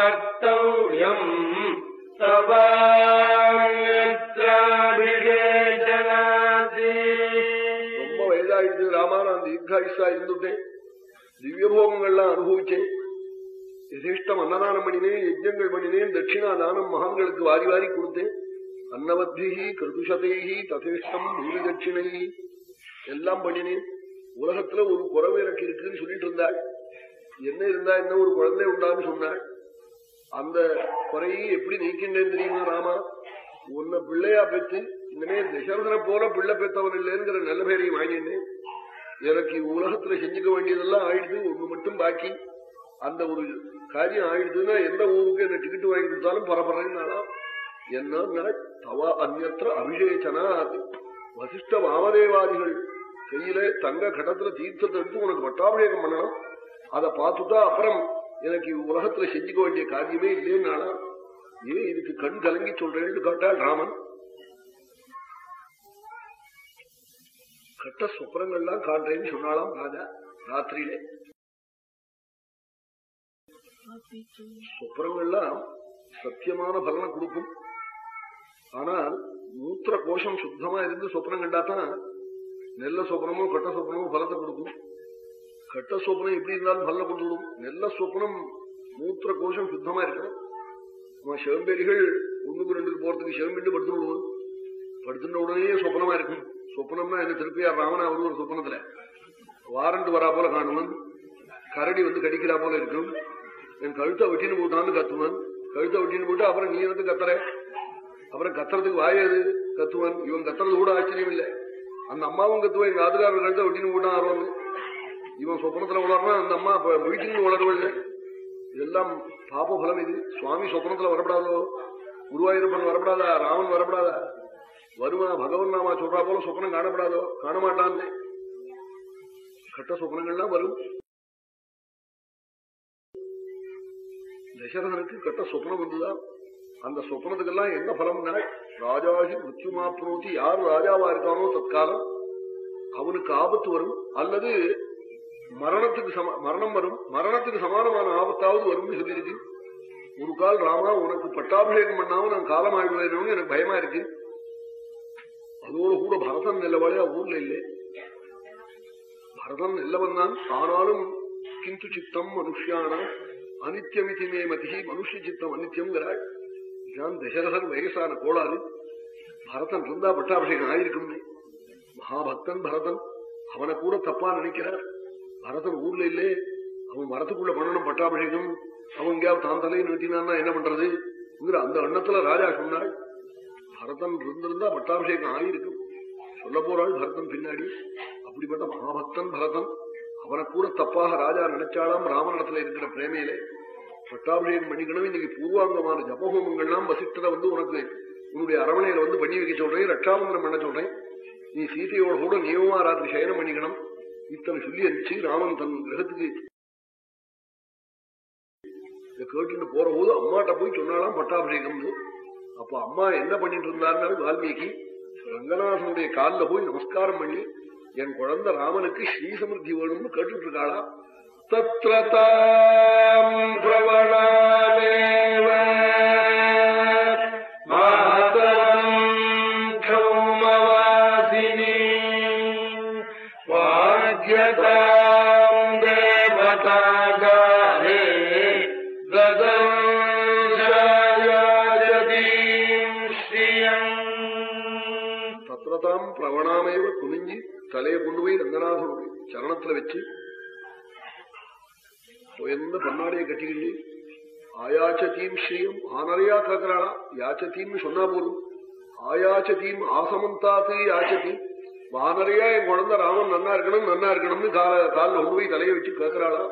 கர்த்தௌயம் சபாத்திராபிஷேகனாதி ரொம்ப வயதாயிடுச்சு ராமா நான் தீர்காயுஷா இருந்துட்டேன் திவ்ய போகங்கள்லாம் அனுபவிச்சேன் யதேஷ்டம் அன்னதானம் பண்ணினேன் யஜ்யங்கள் பண்ணினேன் தட்சிணா தானம் மகான்களுக்கு வாரி வாரி கொடுத்தேன் அன்னவத்திகி கிருதுஷதேகி ததேஷ்டம் பூமி தட்சிணைகி எல்லாம் பண்ணினேன். உலகத்துல ஒரு குறவை எனக்கு இருக்குன்னு சொல்லிட்டு இருந்தாள். என்ன இருந்தா என்ன ஒரு குழந்தை உண்டான்னு சொன்னாள். அந்த குறையை எப்படி நீக்கின்றேன் தெரியுமா ராமா? உன்னை பிள்ளையா பெற்று இனிமே தசரதனை போல பிள்ளை பெற்றவன் இல்லைங்கிற நல்ல பேரையும் வாங்கினேன் எனக்கு உலகத்துல செஞ்சுக்க வேண்டியதெல்லாம் ஆயிடுது ஒண்ணு மட்டும் பாக்கி. அந்த ஒரு காரியம் ஆயிடுதுன்னா எந்த ஊருக்கு என்ன டிக்கெட் வாங்கி கொடுத்தாலும் பரபரன்னாலா என்ன தவ அந்நற்ற அபிஷேச்சனா வசிஷ்ட வாமதேவாதிகள் கையில தங்க கடத்துல தீர்த்தத்தை எடுத்து உனக்கு பட்டாபிஷேகம் பண்ணணும். அதை பார்த்துட்டா அப்புறம் எனக்கு உலகத்துல செஞ்சுக்க வேண்டிய காரியமே இல்லைன்னாலா ஏன் இதுக்கு கண் கலங்கி சொல்றேன்னு கேட்டால் ராமன். கட்ட சொப்பனங்கள்லாம் காண்றேன்னு சொன்னாலாம் ராஜா ராத்திரியிலே. சொப்பனங்கள்லாம் சத்தியமான பலனை கொடுக்கும். ஆனால் மூத்திர கோஷம் சுத்தமா இருந்து சொப்பனம் கண்டாதான் நெல்ல சொப்பனமோ கட்ட சொப்பனமோ பலத்தை கொடுக்கும். கட்ட சொப்னம் எப்படி இருந்தாலும் பலனை கொடுத்துடும் நல்ல சொப்னம் மூத்திர கோஷம் சுத்தமா இருக்கணும். நம்ம சிவம்பேரிகள் ஒண்ணுக்கு ரெண்டுக்கு போறதுக்கு சிவம்பிண்டு படுத்து விடுவோம் படுத்துட்ட உடனே சொப்னமா இருக்கும். சொப்னம்னா என்ன திருப்பியா ராமனா வருது ஒரு சொப்பனத்துல. வாரண்ட் வரா போல காணுவன். கரடி வந்து கடிக்கிறா போல இருக்கும். என் கழுத்தை வெட்டின்னு போட்டான்னு கத்துவன். கழுத்தை வெட்டின்னு போட்டு அப்புறம் நீ எனக்கு கத்துற? அப்புறம் கத்துறதுக்கு வாயாது கத்துவன். இவன் கத்துறது கூட ஆச்சரியம் இல்லை அந்த அம்மாவும் கத்துவன் எங்க ஆதுகாரர் கழுத்தை வெட்டின்னு போட்டான் ஆர்வம் இவன் சொப்பனத்துல வளர்றான் அந்த அம்மா வீட்டுக்கு வளரவில்லை இதெல்லாம் பாபபலம் இது. சுவாமி சொப்னத்துல வரப்படாதோ? குருவாயூரப்பன் வரப்படாதா? ராமன் வரப்படாதா? வருவா பகவன் நாமா சொல்றா போல சொப்னம் காணப்படாதோ? காணமாட்டான்னு கட்ட சொப்னங்கள்லாம் வரும். தசரதனுக்கு கட்ட சொப்னம் வந்துதான். அந்த சொப்னத்துக்கெல்லாம் என்ன பலம்னா ராஜாகி மிருத்யுமாப்னோத்தி யார் ராஜாவா இருக்கானோ தற்காலம் அவனுக்கு ஆபத்து வரும். அல்லது மரணத்துக்கு மரணம் வரும். மரணத்துக்கு சமானமான ஆபத்தாவது வரும்னு சொல்லியிருக்கு. ஒரு கால் ராமா உனக்கு பட்டாபிஷேகம் பண்ணாம நான் காலம் ஆயிடுவேன்னு எனக்கு பயமா இருக்கு. அதோட கூட பரதன் நெல்லவாளியா ஊர்ல இல்லை. பரதன் நெல்லவன் தான் ஆனாலும் கிந்து சித்தம் மனுஷியான அனித்யமிதி மே மதி மனுஷ சித்தம் அனித்யம்ங்கிறாள். இதுதான் தசரதன் வயசான கோளாறு. பரதன் இருந்தா பட்டாபிஷேகம் ஆயிருக்கும் மகாபக்தன் பரதன் அவனை கூட தப்பா நினைக்கிறார். பரதன் ஊர்ல இல்லே அவன் மரத்துக்குள்ள பண்ணணும் பட்டாபிஷேகம் அவன் எங்கேயாவது தான் தலையை நிறுத்தினான்னா என்ன பண்றது? அந்த எண்ணத்துல ராஜா சொன்னாள் பரதன் இருந்திருந்தா பட்டாபிஷேகம் ஆயிருக்கும். சொல்ல போறாள் பரதன் பின்னாடி. அப்படிப்பட்ட மகாபக்தன் பரதன் அவனை கூட தப்பாக ராஜா நினைச்சாலாம் ராமனிடத்துல இருக்கிற பிரேமையிலே. பட்டாபிஷேகம் பண்ணிக்கணும். இன்னைக்கு பூர்வாங்கமான ஜபஹோமங்கள்லாம் வசிஷ்டரை வந்து உனக்கு உன்னுடைய அரவணையில வந்து பண்ணி வைக்க சொல்றேன் ரட்சாபந்தனம் பண்ண சொல்றேன். நீ சீதையோட கூட நியமமா ராத்திரி சயனம் பண்ணிக்கணும். இத்தனை சொல்லி அனுப்பிச்சு ராமன் தன் கிரகத்துக்கு கேட்டுட்டு போற போது அம்மாட்ட போய் சொன்னாலாம் பட்டாபிஷேகம்னு. அப்ப அம்மா என்ன பண்ணிட்டு இருந்தாருனாலும் வால்மீகி ரங்கநாதனுடைய காலில் போய் நமஸ்காரம் பண்ணி என் குழந்தை ராமனுக்கு ஸ்ரீ சமிருத்தி வேணும்னு கேட்டுட்டு இருக்காளா? தத்ரதாம் பிரவணாமேவ உயர்ந்த பன்னாடியை கட்டிக்கிட்டு ஆயாச்சதீம் ஸ்ரீயம் ஆனரையா கேட்கிறாளா யாச்சதீம்னு சொன்னா போதும் ஆயாச்சதீம் ஆசமந்தாத்து யாச்சதி வானரையா என் குழந்தை ராமன் நன்னா இருக்கணும் நன்னா இருக்கணும்னு கால காலில் கொண்டு போய் தலையை வச்சு கேட்கிறாளா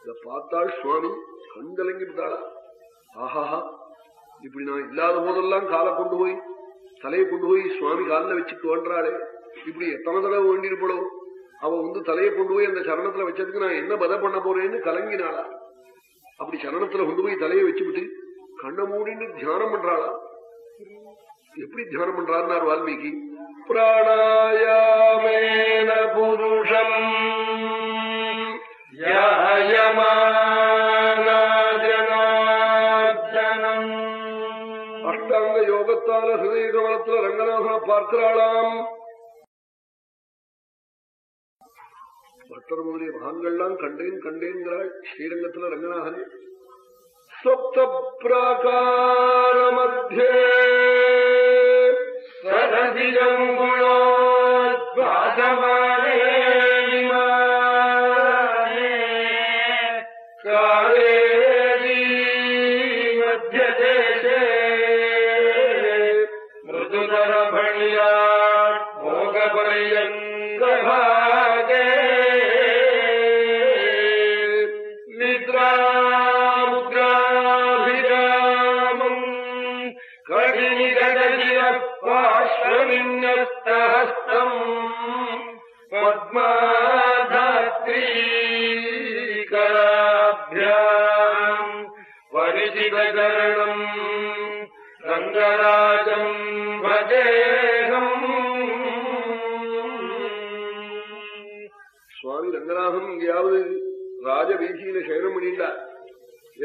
இத பார்த்தாள் சுவாமி கண்கலங்கி விட்டாளா ஆஹாஹா இப்படி நான் இல்லாத போதெல்லாம் காலை கொண்டு போய் தலையை கொண்டு போய் சுவாமி காலில் வச்சு வேண்டாளே இப்படி எத்தனை தடவை வேண்டியிருப்பளோ அவ வந்து தலையை கொண்டு போய் அந்த சரணத்துல வச்சதுக்கு நான் என்ன பத பண்ண போறேன்னு கலங்கினாளா? அப்படி சரணத்துல கொண்டு போய் தலையை வச்சுவிட்டு கண்ணை மூடின்னு தியானம் பண்றாளா? எப்படி தியானம் பண்றாருன்னார் வால்மீகி? பிராணாயாமேன புருஷம் அஷ்டாங்க யோகத்தால ஹிருதய கவனத்துல ரங்கநாதனை பார்க்கிறாளாம். பட்டர் முதலிய மகான்கள்லாம் கண்டேன் கண்டேன்கிறாள் ஸ்ரீரங்கத்துல ரங்கநாதனே. சொப்த பிராகார மத்தியே சரதிரங்குணோத்வாசமானே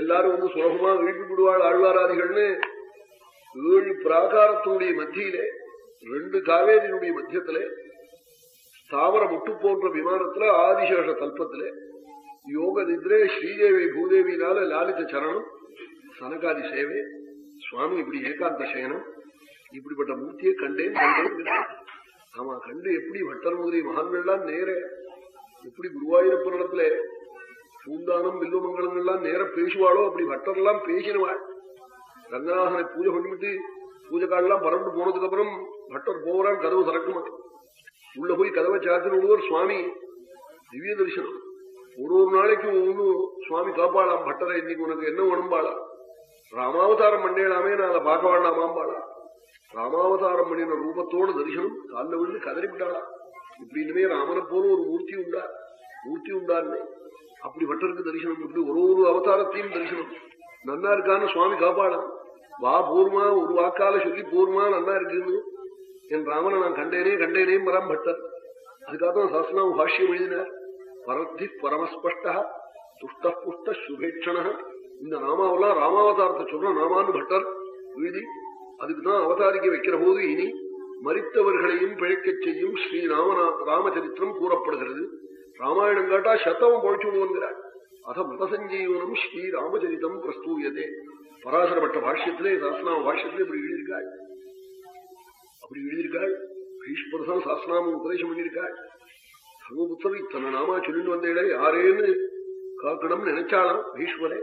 எல்லாரும் வந்து சுலபமா வீட்டு விடுவாள் ஆழ்வாராதிகள்னு ஏழு பிராகாரத்தினுடைய மத்தியிலே ரெண்டு காவேரியினுடைய மத்தியத்திலே ஸ்தாவர முட்டு போன்ற விமானத்துல ஆதிசேஷ தல்பத்திலே யோக நிதிரே ஸ்ரீதேவி பூதேவினால லாலித சரணம் சனகாதி சேவை சுவாமி இப்படி ஏகாந்த சயனம் இப்படிப்பட்ட மூர்த்தியை கண்டேன் கண்டேன் ஆமா கண்டு எப்படி வட்டர் முதலிய மகான்கள்லாம் நேர எப்படி குருவாயூரப்பனிடத்துல பூந்தானம் வில்வமங்கலங்கள்லாம் நேர பேசுவாளோ? அப்படி பட்டர்லாம் பேசினவாள். ரங்கநாதனை பூஜை பண்ணிவிட்டு பூஜை காலெல்லாம் பரம்பு போனதுக்கு அப்புறம் பட்டர் போகிறான் கதவு திறக்க மாட்டோம் உள்ள போய் கதவை சாத்தின ஒருவர் சுவாமி. திவ்ய தரிசனம். ஒரு ஒரு நாளைக்கு ஒண்ணு சுவாமி காப்பாளாம். பட்டரை இன்னைக்கு உனக்கு என்ன வேணும்பாளா ராமாவதாரம் பண்ணேலாமே நான் அதை பார்க்க வேண்டாமாம்பாளா ராமாவதாரம் பண்ணின ரூபத்தோடு தரிசனம் காலில் விழுந்து கதறி விட்டாளா இப்படி இனிமே ராமனை போல ஒரு மூர்த்தி உண்டா? மூர்த்தி உண்டான்னு அப்படி பட்டருக்கு தரிசனம் இப்படி ஒரு ஒரு அவதாரத்தையும் தரிசனம். நன்னா இருக்கான்னு சுவாமி காப்பாடான் வா பூர்மா ஒரு வாக்கால சொல்லி பூர்மா நன்னா இருக்குன்னு. என் ராமனை நான் கண்டேனே கண்டேனே மரம் பட்டர். அதுக்காகத்தான் சாஸ்திரம் பாஷ்யம் எழுதினார். பரத்தி பரமஸ்பஷ்டா துஷ்ட புஷ்ட சுபேட்சணா. இந்த நாமாவெல்லாம் ராமாவதாரத்தை சொல்ற நாமான்னு பட்டர். எழுதி அதுக்குதான் அவதாரிக்க வைக்கிற போது இனி மறித்தவர்களையும் பிழைக்கச் செய்யும் ஸ்ரீ ராம ராமச்சரித்திரம் கூறப்படுகிறது. ராமாயணம் கேட்டா சத்தவம் பொழைச்சு விடுவங்கிறார் அத மதசஞ்சீவனம் ஸ்ரீ ராமச்சரிதம் பிரஸ்தூயதே. பராசரப்பட்ட பாஷ்யத்திலே சாஸ்திராம பாஷ்யத்திலே இப்படி எழுதியிருக்காள் அப்படி எழுதியிருக்காள் பீஷ்மர் சாஸ்திராம உபதேசம் பண்ணியிருக்காள் சர்வபுத்தர் இத்தனை நாமா சொல்லிட்டு வந்த இடம் யாரேன்னு காக்கணும்னு நினைச்சாலாம் பீஷ்மரே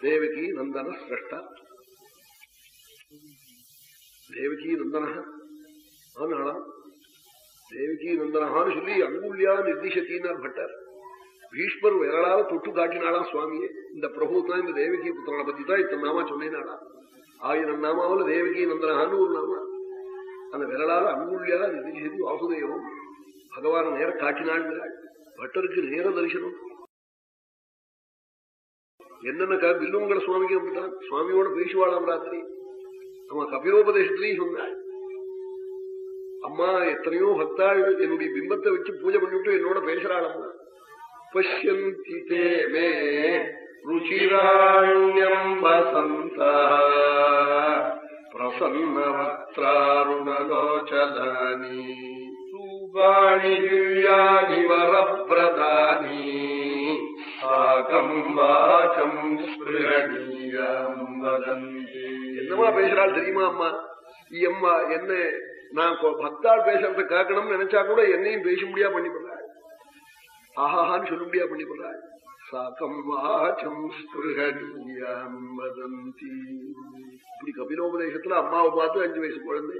தேவகி நந்தன சிரஷ்டா. தேவகி நந்தனா ஆனாலாம் தேவகி நந்தனஹான்னு சொல்லி அங்குல்யா நிர்திஷத்தினார் பட்டார். பீஷ்மர் விரலால தொட்டு காட்டினாலாம் சுவாமியே. இந்த பிரபு தான் இந்த தேவகி புத்திரனை பத்தி தான் இத்தனை நாமா சொன்னேனாடா. ஆயிரம் நாமாவில் தேவகி நந்தனஹான்னு ஒரு நாமா. அந்த விரலால அங்குல்யா நிர்திஷதி வாசுதேவம் பகவான நேர காட்டினாள் பட்டருக்கு நேர தரிசனம். என்னென்ன பில்லுங்கிற சுவாமிக்கு அப்படித்தான் சுவாமியோட பேசுவாளாம் ராத்திரி. நம்ம கபிலோபதேசத்திலையும் சொன்னாள். அம்மா எத்தனையோ பக்தாள் என்னுடைய பிம்பத்தை வச்சு பூஜை பண்ணிவிட்டு என்னோட பேசுறாளம்மா. பசியந்தி தேமே ருச்சிராண்யம் வசந்த பிரசன்னவக்திராருணலோச்சலானி ரூபாணி திவ்யானி சாகம் வாச்சம் ஸ்பிருகணீயம் வதந்தி என்னமா பேசுறாள் தெரியுமா அம்மா ஈ அம்மா என்ன நான் பக்தால் பேசுறத கேட்கணும்னு நினைச்சா கூட என்னையும் பேச முடியா பண்ணி போடுறாள் ஆஹான்னு சொல்ல முடியா பண்ணி போடுறாள் சாக்கம் வாச்சம் வதந்தி. இப்படி கபிலோபதேசத்துல அம்மாவை பார்த்து அஞ்சு வயசு குழந்தை.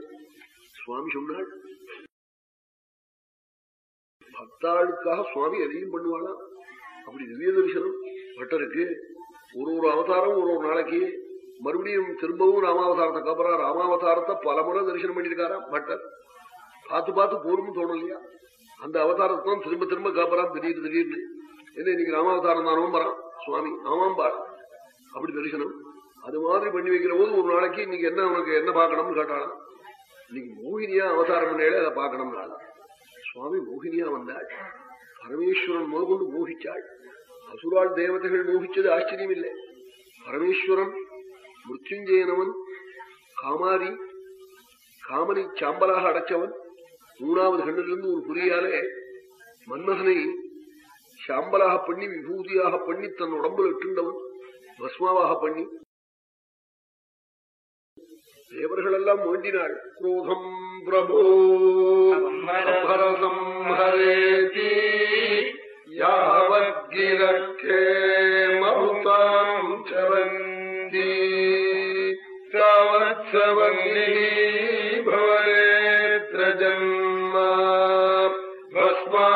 சுவாமி சொன்னாள் பக்தாளுக்காக சுவாமி எதையும் பண்ணுவாளா அப்படி திவ்ய தரிசனம் பட்டருக்கு ஒரு ஒரு அவதாரம் ஒரு ஒரு நாளைக்கு மறுபடியும் திரும்பவும் ராமாவதாரத்தை அப்புறம் ராமாவதாரத்தை பலமுறை தரிசனம் பண்ணியிருக்காராம் பட்டர். பார்த்து பார்த்து போரும்னு தோணலையா? அந்த அவதாரத்தான் திரும்ப திரும்ப காப்பறான் திடீர்னு திடீர்னு. என்ன இன்னைக்கு ராமாவதாரம் தான் வரான் சுவாமி ஆமாம்பாள் அப்படி தரிசனம். அது மாதிரி பண்ணி வைக்கிற போது ஒரு நாளைக்கு இன்னைக்கு என்ன உனக்கு என்ன பார்க்கணும்னு கேட்டாலும் இன்னைக்கு மோகினியா அவதாரம் பண்ணாலே அதை பார்க்கணும்னால சுவாமி மோகினியா வந்தாள். பரமேஸ்வரன் முதற்கொண்டு மோகிச்சாள். அசுரால் தேவதைகள் மோகிச்சது ஆச்சரியம் இல்லை பரமேஸ்வரன் மிருத்யுஞ்சயனவன் காமாரி காமனை சாம்பலாக அடைச்சவன் மூணாவது கண்ணிலிருந்து ஒரு புரியாலே மன்மகனை சாம்பலாக பண்ணி விபூதியாக பண்ணி தன் உடம்புல இட்டுண்டவன் பஸ்மாவாக பண்ணி. தேவர்கள் எல்லாம் வேண்டினாள் குரோதம் பிரபோ பரசம் ஹரேதி யாவத்கிரக்கே மருதாம் சவந்தி தாவத்சவந்தி பவரேத்ர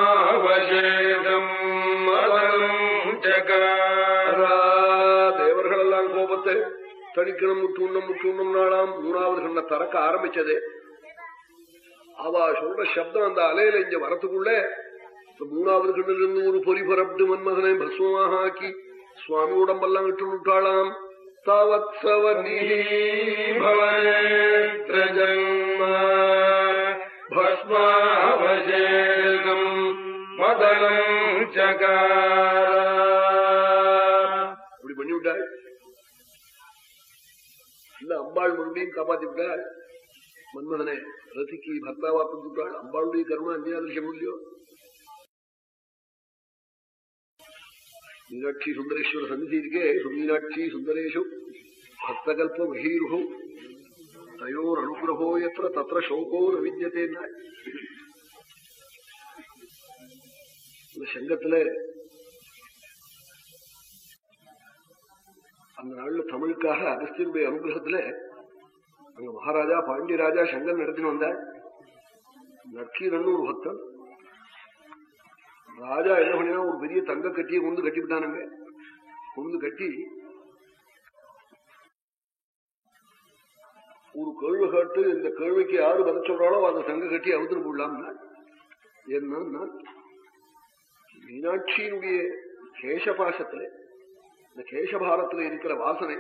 பஸ்மாவசேதம் மதம் ஜகாரா தேவர்கள் எல்லாம் கோபத்தை தணிக்கணும் முட்டுண்ணம் முட்டுண்ணம் நாளாம் மூணாவது கண்ண திறக்க ஆரம்பிச்சதே அவ சொல்ற சப்தம் அந்த அலையில இங்க வரத்துக்குள்ள மூணாவது கண்ணில் ஒரு பொறி பரப்பிட்டு மன்மகனை பஸ்மமாக ஆக்கி சுவாமி உடம்பெல்லாம் விட்டு விட்டாளாம் தாவத் சவதி பஸ்மாவசேகம் மதனம் ஜகார இப்படி பண்ணிவிட்டாள் இல்ல அம்பாள் மறுபடியும் காப்பாத்தி விட்டாள் மன்மதனை ரதிக்கு பர்த்தாவா கொடுத்துட்டாள் அம்பாளுடைய கருணா அந்நியாதிருஷம் இல்லையோ? மீனாட்சி சுந்தரேஸ்வர சந்நிதி இருக்கே மீனாட்சி சுந்தரேஷு பக்தகல்ப மகீரு தயோர் அனுகிரகோ எத்த தத்திர சோகோ நவிஜத்தே இந்த சங்கத்துல அந்த நாள்ல தமிழுக்காக அகஸ்தியனுடைய அனுகிரகத்துல அங்க மகாராஜா பாண்டியராஜா சங்கர் நடத்தின்னு வந்தாள் நக்கீரன் ஒரு பக்தன் ராஜா என்ன பண்ணினா ஒரு பெரிய தங்க கட்டியை கொண்டு கட்டி விட்டானுங்க கொண்டு கட்டி ஒரு கேள்வி கேட்டு இந்த கேள்விக்கு யாரு பதில் சொல்றாளோ அந்த தங்க கட்டி அவுத்துட்டு போடலாம் என்னன்னா மீனாட்சியினுடைய கேசபாசத்துல இந்த கேசபாரத்துல இருக்கிற வாசனை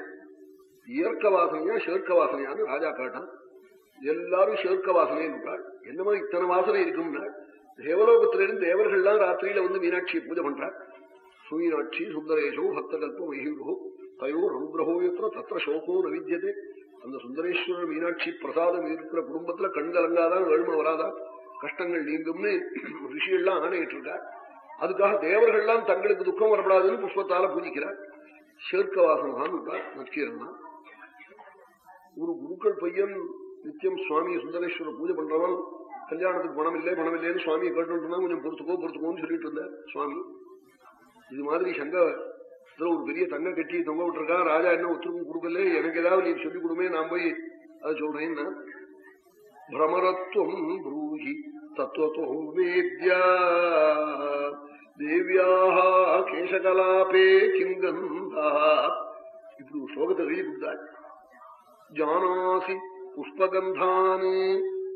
இயற்க வாசனையா சேர்க்க வாசனையான்னு ராஜா காட்டான். எல்லாரும் சேர்க்க வாசனை என்னமோ இத்தனை வாசனை இருக்கும்னா தேவலோகத்திலிருந்து தேவர்கள்லாம் ராத்திரியில வந்து மீனாட்சியை பூஜை பண்றார். சுமீனாட்சி சுந்தரேஷோ பக்தகல்ப மகிழ்வு தயோ ரௌத்ரஹோ எத்திர தத்திர சோகோ நவித்தியதே அந்த சுந்தரேஸ்வரர் மீனாட்சி பிரசாதம் இருக்கிற குடும்பத்துல கண்கலங்காதான் ஏழ்மை வராதான் கஷ்டங்கள் நீங்கும்னு ரிஷியெல்லாம் ஆணையிட்டு இருக்கார் அதுக்காக தேவர்கள்லாம் தங்களுக்கு துக்கம் வரப்படாதுன்னு புஷ்பத்தால பூஜிக்கிறார். சேர்க்க வாசனதான் நக்கீரன் ஒரு குருக்கள் பையன் நித்தியம் சுவாமி சுந்தரேஸ்வரர் பூஜை பண்றவன் கல்யாணத்துக்கு பணம் இல்லை பணம் இல்லைன்னு சுவாமியை கேட்டு கொஞ்சம் பொறுத்துக்கோ பொறுத்துக்கோன்னு சொல்லிட்டு இருந்தார் சுவாமி. இது மாதிரி சங்க ஒரு பெரிய தங்க கட்டி தொங்க விட்டுருக்கா ராஜா என்ன ஒத்துருக்கும் கொடுக்கல எனக்கு ஏதாவது நீ சொல்லிக் கொடுமே நான் போய் அதை சொல்றேன்னா பிரமரத்துவம் ப்ரூஹி தத்துவத்துவம் வேத்யா. தேவியாக கேசகலாபே கிங்கந்தா இப்படி ஒரு ஸ்லோகத்தை எழுதி கொடுத்தாள் ஜானாசி புஷ்பகந்தானே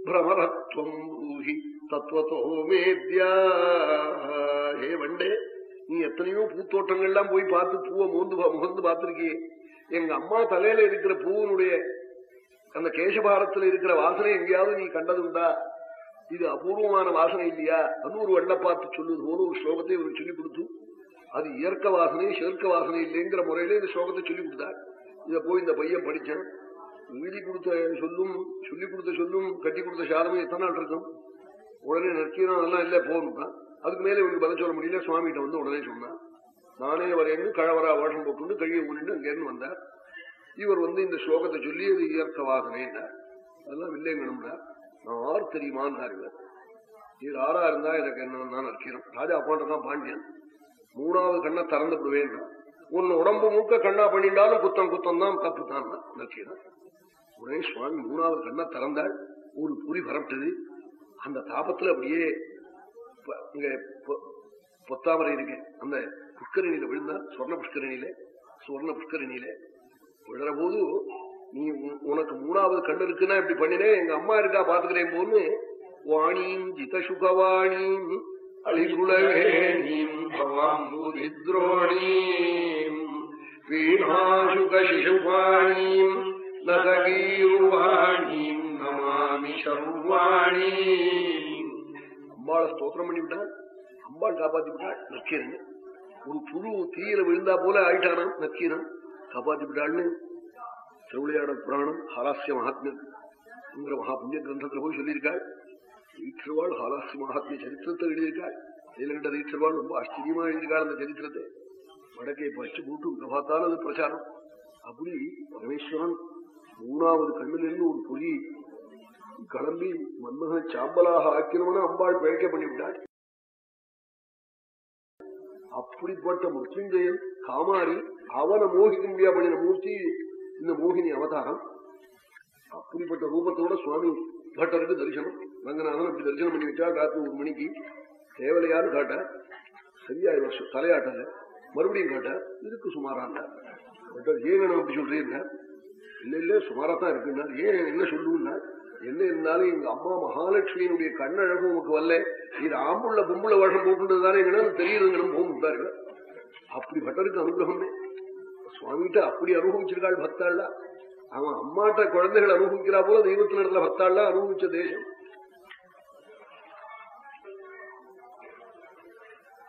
பிரமரத் தத்துவம் ப்ரூஹி தத்துவத்தோ மேத்யா ஹே வண்டே நீ எத்தனையோ பூத்தோட்டங்கள்லாம் போய் பார்த்து பூவை மோந்து முகந்து பார்த்திருக்கியே. எங்க அம்மா தலையில இருக்கிற பூவனுடைய அந்த கேசபாரத்துல இருக்கிற வாசனை எங்கேயாவது நீ கண்டதுண்டா இது அபூர்வமான வாசனை இல்லையா? ஒரு வெள்ள பார்த்து சொல்லுவது போல ஒரு ஸ்லோகத்தை இவருக்கு சொல்லிக் கொடுத்து அது இயற்க வாசனை சேர்க்க வாசனை இல்லைங்கிற முறையில இந்த ஸ்லோகத்தை சொல்லிக் கொடுத்தார். இதை போய் இந்த பையன் படிச்சான். எழுதி கொடுத்த சொல்லும் சொல்லி கொடுத்த சொல்லும் கட்டி கொடுத்த சாதமும் எத்தனை நாள் இருக்கும்? உடனே நற்கீரம் அதெல்லாம் இல்லை போகணும் அதுக்கு மேலே இவனுக்கு பதில் சொல்ல முடியல. சுவாமிகிட்ட வந்து உடனே சொன்னார் நானே வரையன்னு கழவரா வேஷம் போட்டு கழிவு ஊனிட்டு அங்கேருந்து வந்தார். இவர் வந்து இந்த ஸ்லோகத்தை சொல்லி அது இயற்க வாசனைன்னார் அதெல்லாம் இல்லைங்கணும்னார் நான் ஆறு தெரியுமான்னார் இவர். இவர் ஆறா இருந்தா எனக்கு என்ன நற்கீரம் ராஜா அப்பாண்டதான் பாண்டியன். மூணாவது கண்ணை திறந்து விடுவேன் உன் உடம்பு மூக்க கண்ணா பண்ணிட்டாலும் குத்தம் குத்தம் தான் தப்பு தான். உடனே சுவாமி மூணாவது கண்ணை திறந்தாள். ஒரு புரி பரப்பிட்டது. அந்த தாபத்துல அப்படியே இங்க பொத்தாமரை இருக்கு. அந்த புஷ்கரணியில விழுந்தா சொர்ண புஷ்கரணியில சுவர்ண புஷ்கரணியில. விழுற போது நீ உனக்கு மூணாவது கண்ணு இருக்குன்னா இப்படி பண்ணினேன் எங்க அம்மா இருக்கா பாத்துக்கிறேன் போன்னு வாணியும் ஜிதசுகவாணியும் அழிகுலவேணீம் பவாம்புதித்ரோணீம் வீணாசுக சிசுபாணியும் நமாமி சர்வாணீம். அம்பாளை ஸ்தோத்திரம் பண்ணிவிட்டாள். அம்பாள் காப்பாத்தி விட்டாள் நக்கீரன். ஒரு புழு தீயில விழுந்தா போல ஆயிட்டானாம் நக்கீரன். காப்பாத்தி விட்டாள்னு திருவிளையாடல் புராணம் ஹாலாசிய மகாத்மியங்கிற மகாபுண்ணிய கிரந்தத்துல போய் சொல்லியிருக்காள். ஈற்றுவாள் ஹாலாசி மகாத்மிய சரித்திரத்தை எழுதியிருக்காள். நீலகண்ட ஈற்றுவாள் ரொம்ப ஆச்சரியமா எழுதியிருக்காள் அந்த சரித்திரத்தை. வடக்கை பச்சு கூட்டு பார்த்தாலும் அது பிரச்சாரம் அப்படி பரமேஸ்வரன் மூணாவது கண்ணிலிருந்து ஒரு பொறி கிளம்பி மன்மக சாம்பலாக ஆக்கினவன அம்பாள் பிழைக்க பண்ணிவிட்டாள். அப்படிப்பட்ட மிருத்யுஞ்சயன் காமாரி அவனை மோகிக்க முடியா பண்ணின மூர்த்தி இந்த மோகினி அவதாரம். அப்படிப்பட்ட ரூபத்தோட சுவாமி பட்டருக்கு தரிசனம். ரங்கநாதன் அப்படி தரிசனம் பண்ணி வச்சா ராத்திரி ஒரு மணிக்கு தேவலையான்னு காட்ட. சரியா வருஷம். தலையாட்டல. மறுபடியும் காட்ட. இதுக்கு சுமாரான் பட்டர் ஏன் நான் அப்படி சொல்றீங்க இல்ல இல்ல சுமாரா தான் இருக்குன்னா. ஏன் என்ன சொல்லுன்னா? என்ன இருந்தாலும் எங்க அம்மா மகாலட்சுமியினுடைய கண்ணழகும் உனக்கு வரல. இது ஆம்புள்ள பொம்புள்ள வருஷம் போட்டுன்றது தானே தெரியுதுங்கன்னு போகுட்டாரு அப்படி பட்டருக்கு அனுகிரகமே. சுவாமிகிட்ட அப்படி அனுபவிச்சிருக்காள் பக்தாள்ல அவன் அம்மாட்ட குழந்தைகள் அனுபவிக்கிறா போல தெய்வத்தில் இடத்துல பக்தாள்ல அனுபவிச்ச தேசம்.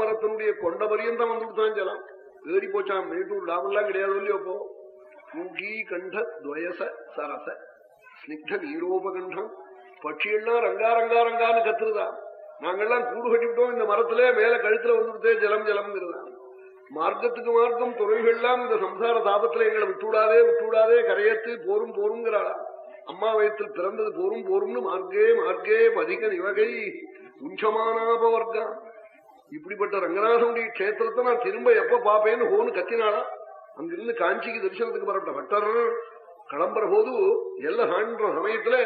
மரத்தினுடைய கொண்ட பரியந்தம் வந்துட்டு ஜலம். ஏறி போச்சான் மேட்டூர் லாபம்லாம் கிடையாது இல்லையோ போ கண்ட துவயச சரச ஸ்னிக்த நீரோபகண்டம். பட்சியெல்லாம் ரங்கா ரங்கா ரங்கான்னு கத்துருதான் நாங்கெல்லாம் கூடு கட்டிவிட்டோம் இந்த மரத்துல மேல கழுத்துல வந்துடுதே ஜலம் ஜலம்ங்கிறதா? மார்க்கத்துக்கு மார்க்கம் துறைகள்லாம் இந்த சம்சார தாபத்துல எங்களை விட்டுவிடாதே விட்டுவிடாதே கரையத்து போரும் போருங்கிறாளா? அம்மா வயத்தில் பிறந்தது போரும் போரும்னு மார்க்கே மார்க்கே பதிக நிவகை உஞ்சமானாபவர்க்கம். இப்படிப்பட்ட ரங்கநாதனுடைய கஷேத்திரத்தை நான் திரும்ப எப்ப பாப்பேன்னு ஹோன்னு கத்தினாளா? அங்கிருந்து காஞ்சிக்கு தரிசனத்துக்கு பரப்பட்ட பட்டர் கிளம்புற போது எல்லாம் காண்ற சமயத்துல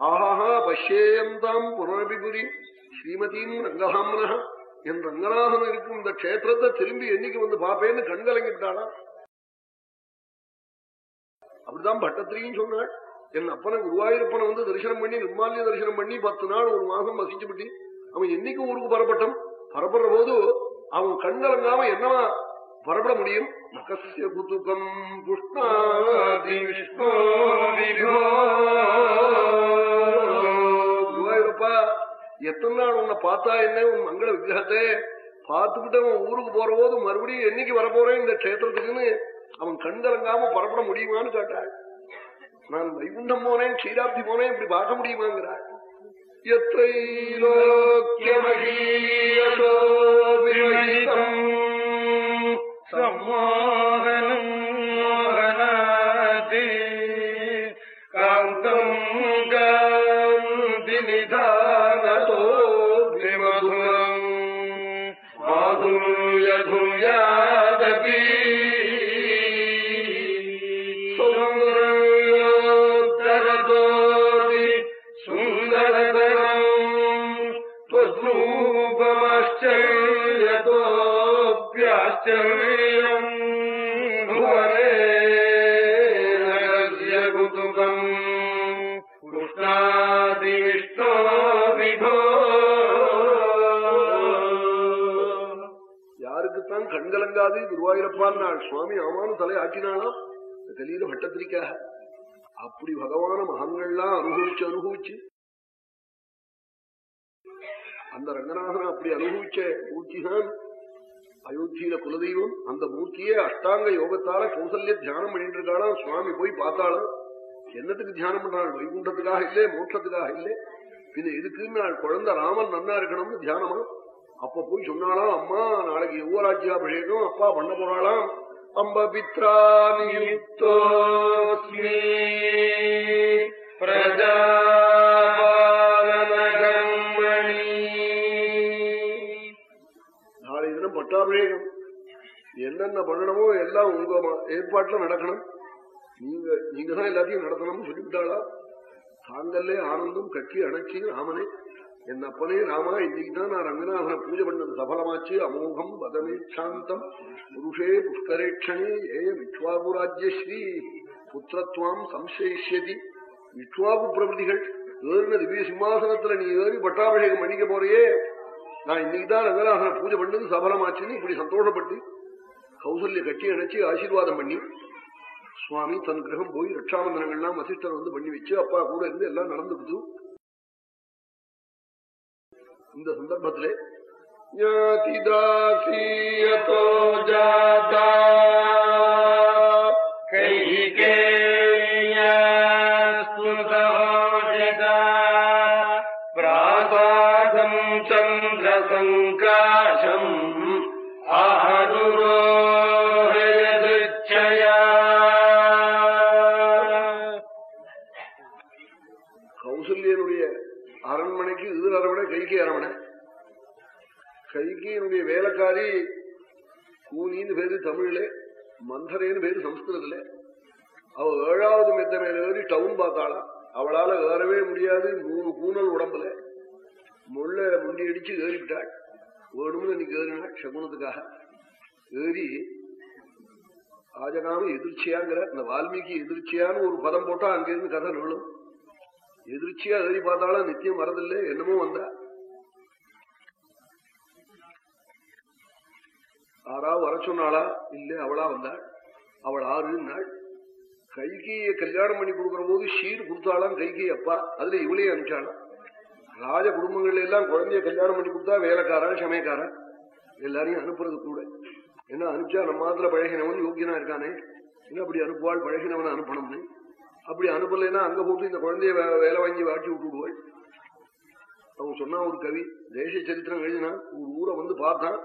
ஆஹாஹா பஷ்யேயந்தாம் புனரபிபுரி ஸ்ரீமதியும் ரங்கஹாமனா என் ரங்கநாதன் இருக்கும் இந்த கஷேத்திரத்தை திரும்பி என்னைக்கு வந்து பாப்பேன்னு கண்கலங்கிட்டாளா அப்படிதான் பட்டத்திரியும் சொன்னாள். என் அப்பனை குருவாயூரப்பனை வந்து தரிசனம் பண்ணி நிர்மாலிய தரிசனம் பண்ணி பத்து நாள் ஒரு மாசம் வசிச்சு அவன் என்னைக்கு ஊருக்கு பரப்பட்டம் பரப்படுற போது அவன் கண்கலங்காம என்னவா பரப்பட முடியும்? மகசிய குதுகம் புஷ்ணாதி விஷ்ணோ குருவாயூரப்பா எத்தனை நாள் உன்னை பார்த்தா என்ன? உன் மங்கள விக்கிரகத்தை பார்த்துக்கிட்டு அவன் ஊருக்கு போற போது மறுபடியும் என்னைக்கு வரப்போறேன் இந்த கஷேத்திரத்துக்குன்னு அவன் கண்கலங்காம பரப்பட முடியுமான்னு கேட்டாள் நான் வைகுண்டம் போனேன் க்ஷீராப்தி போனேன் இப்படி பார்க்க முடியுமாங்கிறாள் எத்தைலோக்கியமகீயசோ விமகிதம் சம்மோகனம் யாருக்குத்தான் கண்கலங்காது குருவாயிரப்பான் நாள் சுவாமி ஆமானு தலை ஆட்டினாலாம் தெளியில பட்டத்திரிக்காக அப்படி பகவான மகன்கள்லாம் அனுபவிச்சு அனுபவிச்சு. அந்த ரங்கநாதனை அப்படி அனுபவிச்ச மூர்த்திதான் அயோத்தியில குலதெய்வம் அந்த மூர்த்தியே அஷ்டாங்க யோகத்தால கௌசல்ய தியானம் பண்ணிட்டு இருக்காளா சுவாமி போய் பார்த்தாலும் என்னத்துக்கு தியானம் பண்றாள் வைகுண்டத்துக்காக இல்லே மோட்சத்துக்காக இல்லையே பின்ன எதுக்குன்னு நாள் குழந்தை ராமன் நன்னா இருக்கணும்னு தியானமா? அப்ப போய் சொன்னாலாம் அம்மா நாளைக்கு யுவராஜ்யாபிஷேகம் அப்பா பண்ண போறாளாம். அம்ப பித்ரா நாளை பட்டாபிஷேகம் என்னென்ன பண்ணணுமோ எல்லாம் உங்க ஏற்பாட்டுல நடக்கணும். நீங்க நீங்க தான் எல்லாத்தையும் நடத்தணும்னு சொல்லிவிட்டாளா? தாங்கல்லே ஆனந்தம் கட்டி அணைச்சி ராமனே என் அப்பனே ராமா இன்னைக்கு தான் நான் ரங்கநாதனை பூஜை பண்ணது. சபலமாச்சு அமோகம் பதமே சாந்தம் புருஷே புஷ்கரேட்சணே ஏய விஸ்வாபுராஜ்யஸ்ரீ புத்திரத்வாம் சம்சயிஷ்யதி விஸ்வாபு பிரபதிகள் ஏறின திவ்ய சிம்மாசனத்துல நீ ஏறி பட்டாபிஷேகம் பண்ணிக்க போறியே நான் இன்னைக்கு தான் ரங்கநாதனை பூஜை பண்ணது சபலமாச்சுன்னு இப்படி சந்தோஷப்பட்டு கௌசல்ய கட்டி அணைச்சு ஆசீர்வாதம் பண்ணி சுவாமி தன் கிரகம் போய் ரட்சாபந்தனங்கள்லாம் வசிஷ்டர் வந்து பண்ணி வச்சு அப்பா கூட இருந்து எல்லாம் நடந்துக்குது இந்த சந்தர்ப்பத்திலே ஞாதிதாசீயதோ ஜாதா தமிழ்ல மந்தரேன்னு பேரு சம்ஸ்கிருதத்துல. அவ ஏழாவது மெத்த மேல ஏறி டவுன் பார்த்தாளா? அவளால ஏறவே முடியாது மூணு கூனல் உடம்புல. முள்ள முண்டி அடிச்சு ஏறிவிட்டாள் வேணும்னு நீ ஏறினாள் சகுனத்துக்காக. ஏறி ஆஜகாம எதிர்ச்சியாங்கிற இந்த வால்மீகி எதிர்ச்சியான்னு ஒரு பதம் போட்டா அங்கிருந்து கதை நூலும் எதிர்ச்சியா ஏறி பார்த்தாலும் நித்தியம் வரதில்லை என்னமோ வந்தா. ஆறா வர சொன்னாளா? இல்ல அவளா வந்தாள். அவள் ஆறு நாள் கைகையை கல்யாணம் பண்ணி கொடுக்கற போது ஷீர் கொடுத்தாலாம் கைகை அப்பா. அதுல இவளே அனுப்பிச்சாளாம் ராஜ குடும்பங்கள்ல எல்லாம் குழந்தைய கல்யாணம் பண்ணி கொடுத்தா வேலைக்காரன் சமயக்காரன். எல்லாரையும் அனுப்புறது கூட. என்ன அனுப்பிச்சா நம்ம மாத்திர பழகினவன் யோக்கியனா இருக்கானே? என்ன அப்படி அனுப்புவாள்? பழகினவனை அனுப்பணும்னு. அப்படி அனுப்பலைன்னா அங்க போட்டு இந்த குழந்தைய வேலை வாங்கி வாட்டி விட்டு விடுவாள் அவன் சொன்னா ஒரு கவி தேச சரித்திரம் எழுதினா ஒரு ஊரை வந்து பார்த்தான்.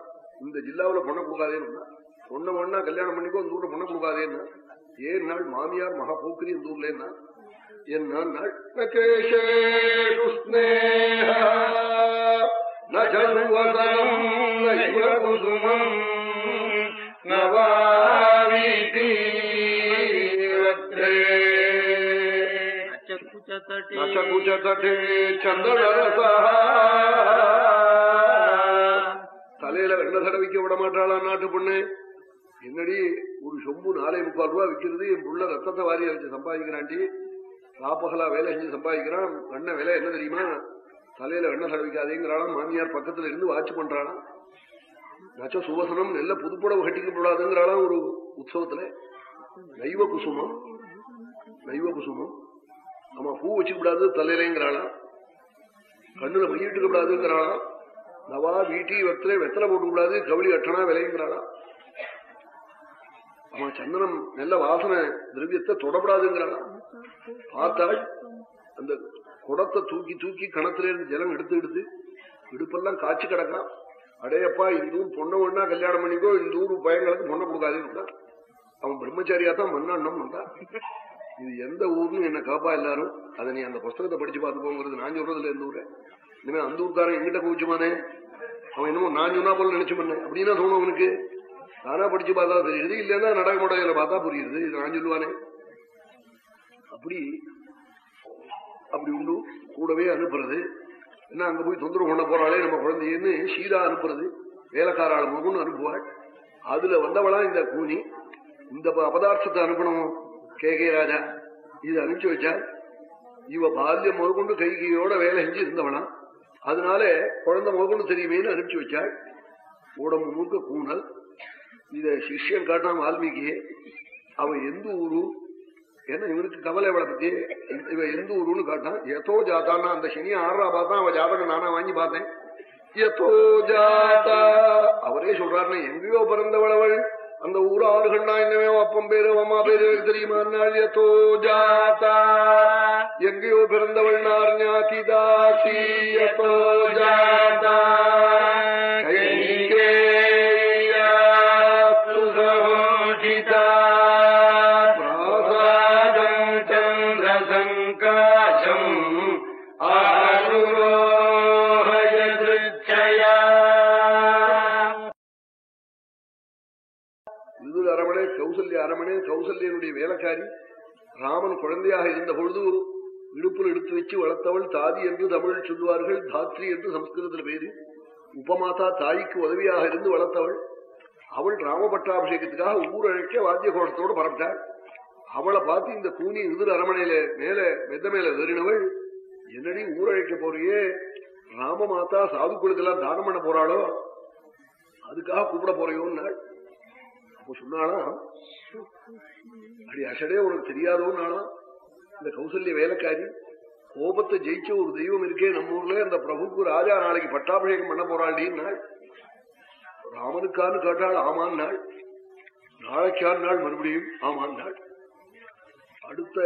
இந்த ஜில்லாவுல பொண்ணை கொடுக்காதேன்னு? பொண்ணை ஒண்ணா கல்யாணம் பண்ணிக்கோ அந்த ஊர்ல பொண்ணை கொடுக்காதேன்னா? ஏன் நாள் மாமியார் மகா போக்கிரி இந்த ஊர்ல என்ன என்ன நாள் நகேஷேஷு ஸ்நேஹ நஜனுவதனம் நைவ குசுமம் நவாவீதி நச்சகுச்சதே சந்திரரசா தலையில வெண்ண தடவிக்க விட மாட்டாளா நாட்டு பொண்ணு? என்னடி ஒரு சொம்பு நாலே முக்கால் ரூபா விற்கிறது என் புள்ள ரத்தத்தை வாரி வச்சு சம்பாதிக்கிறான்டி ராப்பகலா வேலை செஞ்சு சம்பாதிக்கிறான். வெண்ண விலை என்ன தெரியுமா? தலையில வெண்ண தடவிக்காதேங்கிறாளாம் மாமியார் பக்கத்துல இருந்து வாட்ச் பண்றாளாம். நச்ச சுவசனம் நல்ல புதுப்புடவை கட்டிக்கப்படாதுங்கிறாளாம் ஒரு உற்சவத்துல. தெய்வ குசுமம். தெய்வ குசுமம். ஆமா பூ வச்சுக்கூடாது தலையிலேங்கிறாளாம். கண்ணுல மையிட்டுக்கப்படாதுங்கிறாளாம் தவா நவா வீட்டி வெத்தலை வெத்தலை போட்டுக்கூடாது கவுளி கட்டணா விலைங்கிறாளா அவன் சந்தனம் நல்ல வாசனை திரவியத்தை தொடப்படாதுங்கிறாளா பார்த்தாள் அந்த குடத்தை தூக்கி தூக்கி கணத்துல இருந்து ஜலம் எடுத்து எடுத்து இடுப்பெல்லாம் காய்ச்சி கிடக்கான் அடையப்பா இந்த ஊர் பொண்ணை ஒண்ணா கல்யாணம் பண்ணிக்கோ இந்த ஊர் பயங்களுக்கு பொண்ணை கொடுக்காதுன்னு அவன் பிரம்மச்சாரியா தான் மண்ணாண்டம் வந்தா இது எந்த ஊர்னு என்ன காப்பா எல்லாரும்? அதை நீ அந்த புஸ்தகத்தை படிச்சு பார்த்துக்கோங்கிறது நான் சொல்றதுல எந்த ஊரு? இனிமே அந்த ஊர்காரன் எங்கிட்ட கூச்சுமானே அவன் என்னமோ நான் சொன்னா போல நினைச்சு பண்ணேன் அப்படின்னா தோணும் அவனுக்கு? நானா படிச்சு பார்த்தா தெரியுது இல்லைன்னா நடக்க முடையில பார்த்தா புரியுது. இது நான் சொல்லுவானே. அப்படி அப்படி உண்டு. கூடவே அனுப்புறது. என்ன அங்க போய் தொந்தரவு பண்ண போறாளே நம்ம குழந்தைன்னு ஷீரா அனுப்புறது. வேலைக்காராள முகம்னு அனுப்புவாள் அதுல வந்தவளா இந்த கூனி. இந்த அபதார்த்தத்தை அனுப்பணும் கே. கே. ராஜா. இது அனுப்பிச்சு வச்சா இவ பால்யம் முதற்கொண்டு கைகையோட வேலை செஞ்சு இருந்தவனா அதனால குழந்தை முதற்கொண்டு தெரியுமேனு அனுப்பிச்சு வச்சாள். உடம்பு முழுக்க கூணல் இத சிஷ்யம் காட்டான் வால்மீகியே அவன் எந்த ஊரு? ஏன்னா இவனுக்கு கவலை அவளை பத்தி இவ எந்த ஊருன்னு காட்டான். எத்தோ ஜாத்தான்னா அந்த சனி ஆறா பார்த்தா அவன் ஜாதகம் நானா வாங்கி பார்த்தேன். எத்தோ ஜாதா அவரே சொல்றாருன்னா எங்கேயோ பிறந்தவளவள் அந்த ஊர் ஆறுகள்னா என்னவே அப்பம் பேரு அம்மா பேரு தெரியுமா? ஜாதா. எங்கேயோ பிறந்தவள் நார் ஞாதி தாசி ஜாதா. குழந்தையாக இருந்த பொழுது இடுப்பில் எடுத்து வச்சு வளர்த்தவள் தாதி என்று தமிழில் சொல்லுவார்கள் தாத்ரி என்று சம்ஸ்கிருதத்தில் பேரு. உபமாதா தாய்க்கு உதவியாக இருந்து வளர்த்தவள். அவள் ராமபட்டாபிஷேகத்துக்காக ஊரழைக்க வாத்திய கோஷத்தோடு பரப்பிட்டாள் அவளை பார்த்து இந்த கூனி எதிர் அரமனையில மேல மெத்த மேல ஏறினவள் என்னடி ஊரழைக்க போறியே? ராம மாதா சாதுக்களுக்கெல்லாம் தானம் பண்ண போறாளோ? அதுக்காக கூப்பிட போறையோன்னாள். அப்போ சொன்னாலாம் அடி அசடே உனக்கு தெரியாதோன்னாலாம் இந்த கௌசல்ய வேலைக்காரி கோபத்தை ஜெயிச்ச ஒரு தெய்வம் இருக்கே நம்ம ஊர்ல அந்த பிரபுக்கு ராஜா நாளைக்கு பட்டாபிஷேகம் பண்ண போறாள்டின்னாள் ராமனுக்கான்னு கேட்டாள் ஆமான் நாள் நாளைக்கான் நாள் மறுபடியும் ஆமான் நாள் அடுத்த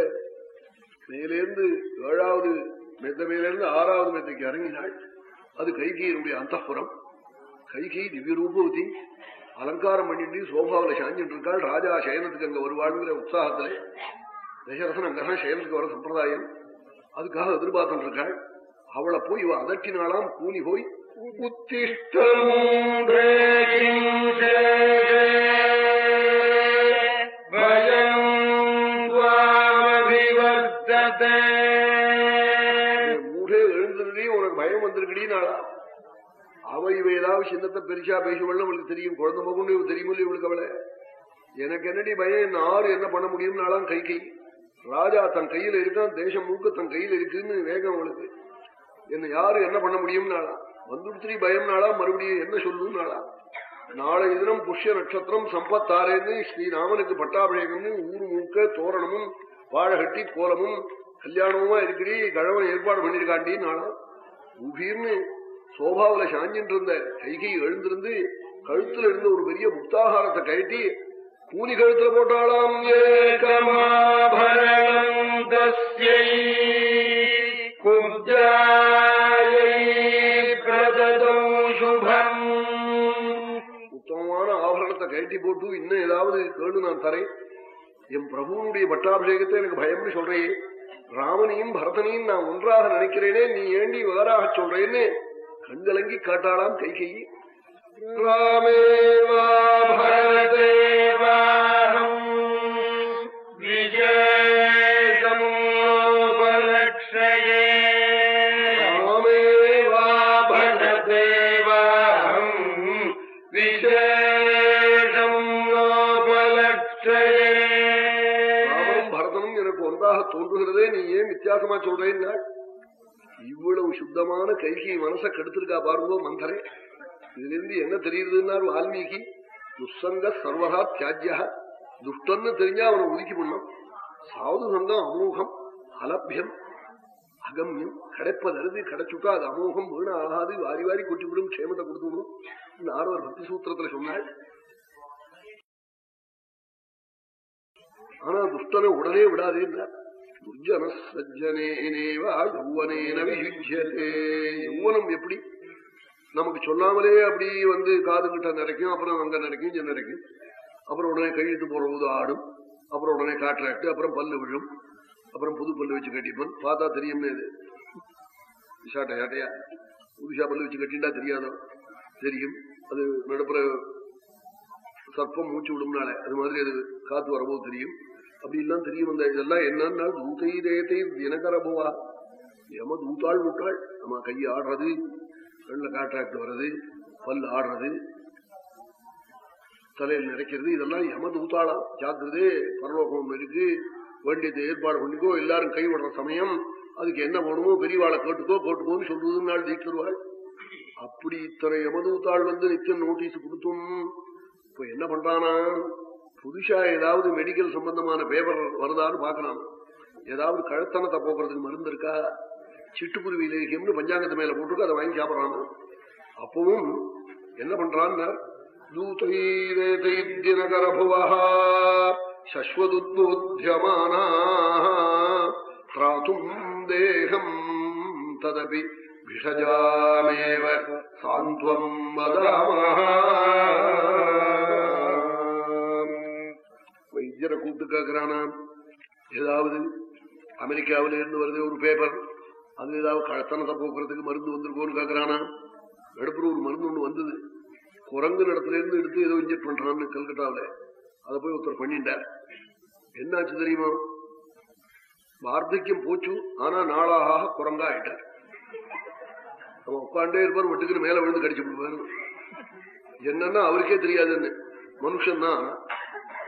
மேலேருந்து ஏழாவது மெத்த மேலேருந்து ஆறாவது மெத்தைக்கு இறங்கினாள். அது கைகையினுடைய அந்த புறம் கைகி திவ்ய ரூபவதி அலங்காரம் பண்ணிட்டு சோபாவில சாஞ்சிட்டு இருக்காள். ராஜா சயனத்துக்கு அங்க வருவாளுங்கிற உற்சாகத்துல தசரசன் அங்கதான் சயனத்துக்கு வர சம்பிரதாயம். அதுக்காக எதிர்பார்த்துட்டு இருக்காள். அவளை போய் இவ அதட்டினாலாம் கூலி போய் மூடே எழுந்துருடி உனக்கு பயம் வந்திருக்கடி நாளா? அவ இவ ஏதாவது சின்னத்தை பெருசா பேசுவள்ள அவளுக்கு தெரியும். குழந்தை மகுன்னு தெரியுமில்ல இவளுக்கு அவளை. எனக்கு என்னடி பயம்? என்ன ஆறு என்ன பண்ண முடியும்னாலாம் கை கை. ராஜா தன் கையில இருக்கான் தேசம் மூக்க தன் கையில இருக்குன்னு வேகம் அவளுக்கு. என்ன யாரு என்ன பண்ண முடியும்னாலாம் நாளா வந்துடுத்திரி மறுபடியும் என்ன சொல்லும் நாளை தினம் புஷ்ய நட்சத்திரம் சம்பத்தாரேன்னு ஸ்ரீராமனுக்கு பட்டாபிஷேகம்னு ஊரு மூக்க தோரணமும் வாழகட்டி கோலமும் கல்யாணமுமா இருக்கிறீ கழவன் ஏற்பாடு பண்ணிருக்காண்டி நாளா உபீர்னு சோபாவில சாஞ்சின்னு இருந்த கைகை எழுந்திருந்து கழுத்துல இருந்து ஒரு பெரிய முக்தாகாரத்தை கழட்டி கூலி கழுத்துல போட்டாளாம். உத்தமமான ஆபரணத்தை கழட்டி போட்டு இன்னும் ஏதாவது கேளு நான் தரேன். என் பிரபுனுடைய பட்டாபிஷேகத்தை எனக்கு பயம்னு சொல்றேன். ராமனையும் பரதனையும் நான் ஒன்றாக நினைக்கிறேனே நீ ஏண்டி வேறாக சொல்றேன்னு கண்கலங்கி காட்டாளாம் கை கை. ராமேவா பரதேவாரம் விஜயமுபலக்ஷயே ராமேவா பரதேவாரம் விசேஷமுபலக்ஷயே ராமனும் பரதனும் எனக்கு ஒன்றாக தோன்றுகிறதே நீ ஏன் வித்தியாசமா சொல்றேன் இவ்வளவு சுத்தமான கைகி மனசை கெடுத்திருக்கா பாருங்கோ மந்தரே. இதுல இருந்து என்ன தெரியுதுன்னாரு வால்மீகி? துசங்க சர்வகா தியாஜ்யா துஷ்டன்னு தெரிஞ்சா அவனை ஒதுக்கி பண்ணும். சாது சங்கம் அமோகம் அலபியம் அகமியம். கிடைப்பதருது கிடைச்சுட்டா அது அமோகம் வீண ஆகாது வாரி வாரி கொட்டி விடும் க்ஷேமத்தை கொடுத்துடும் ஆரவர் பக்தி சூத்திரத்துல சொன்னாள் ஆனா துஷ்டனை உடனே விடாதே என்றார். சஜ்ஜனேனேவா யௌவனேன வியுஜ்யதே. யௌவனம் எப்படி? நமக்கு சொல்லாமலே அப்படி வந்து காதுகிட்ட நிறைக்கும் அப்புறம் அங்க நிறைக்கும் இங்க நிறைக்கும் அப்புறம் உடனே கழித்து போற போது ஆடும். அப்புறம் உடனே காட்ராக்ட் அப்புறம் பல்லு விழும். அப்புறம் புது பல்லு வச்சு கட்டிப்பன் பார்த்தா தெரியும்னு இது. ஷாட்டை ஷாட்டையா புதுசா பல்லு வச்சு கட்டிண்டா தெரியாதோ? தெரியும். அது நடுப்புற சர்ப்பம் மூச்சு விடும்னால. அது மாதிரி அது காத்து வரபோது தெரியும். அப்படி எல்லாம் தெரியும் அந்த இதெல்லாம் என்னன்னா தூத்தை தேத்தை தினகரபுவா. ஏம தூத்தாள் விட்டாள். நம்ம கை ஆடுறது கண்ணில் காற்றாக்ட் வர்றது பல் ஆடுறது தலையில் நிறைக்கிறது இதெல்லாம் யம தூத்தாளா? ஜாக்கிரதே பரலோகம் இருக்கு. வேண்டியது ஏற்பாடு பண்ணிக்கோ எல்லாரும் கை விடுற சமயம் அதுக்கு என்ன வேணுமோ பெரியவாளை கேட்டுக்கோ கேட்டுக்கோன்னு சொல்றதுனால ஜெயிச்சிருவாள். அப்படி இத்தனை எமதூத்தாள் வந்து நித்தியம் நோட்டீஸ் கொடுத்தும் இப்ப என்ன பண்றானா? புதுசா ஏதாவது மெடிக்கல் சம்பந்தமான பேப்பர் வருதான்னு பாக்கலாம் ஏதாவது கழுத்தனத்தை போக்குறதுக்கு மருந்து இருக்கா? சிட்டுக்குருவி லேகியம்னு பஞ்சாங்கத்து மேல போட்டுருக்கு அதை வாங்கி சாப்பிடறான் அப்பவும் என்ன பண்றான்னா தூதைரபுவா திராத்தும் தேகம் ததபி விஷஜாமேவ சாந்த்வம் வைத்தியரை கூப்பிட்டு கேட்கிறானா ஏதாவது அமெரிக்காவில இருந்து வருது ஒரு பேப்பர் அது ஏதாவது கழத்தனத்தை போக்குறதுக்கு மருந்து வந்திருக்கோன்னு கேட்கிறானா நடுப்புற ஒரு மருந்து ஒன்று வந்தது. குரங்கு இடத்துல இருந்து எடுத்து ஏதோ இன்ஜெக்ட் பண்றான்னு கல்கட்டாவில. அதை போய் ஒருத்தர் பண்ணிட்டார். என்னாச்சு தெரியுமா? வார்த்தக்கியம் போச்சு ஆனா நாளாக குரங்கா ஆயிட்டார் நம்ம உட்காண்டே இருப்பார் வெட்டுக்கு மேல விழுந்து கடிச்சு விடுவார். என்னன்னா அவருக்கே தெரியாதுன்னு. மனுஷன் தான்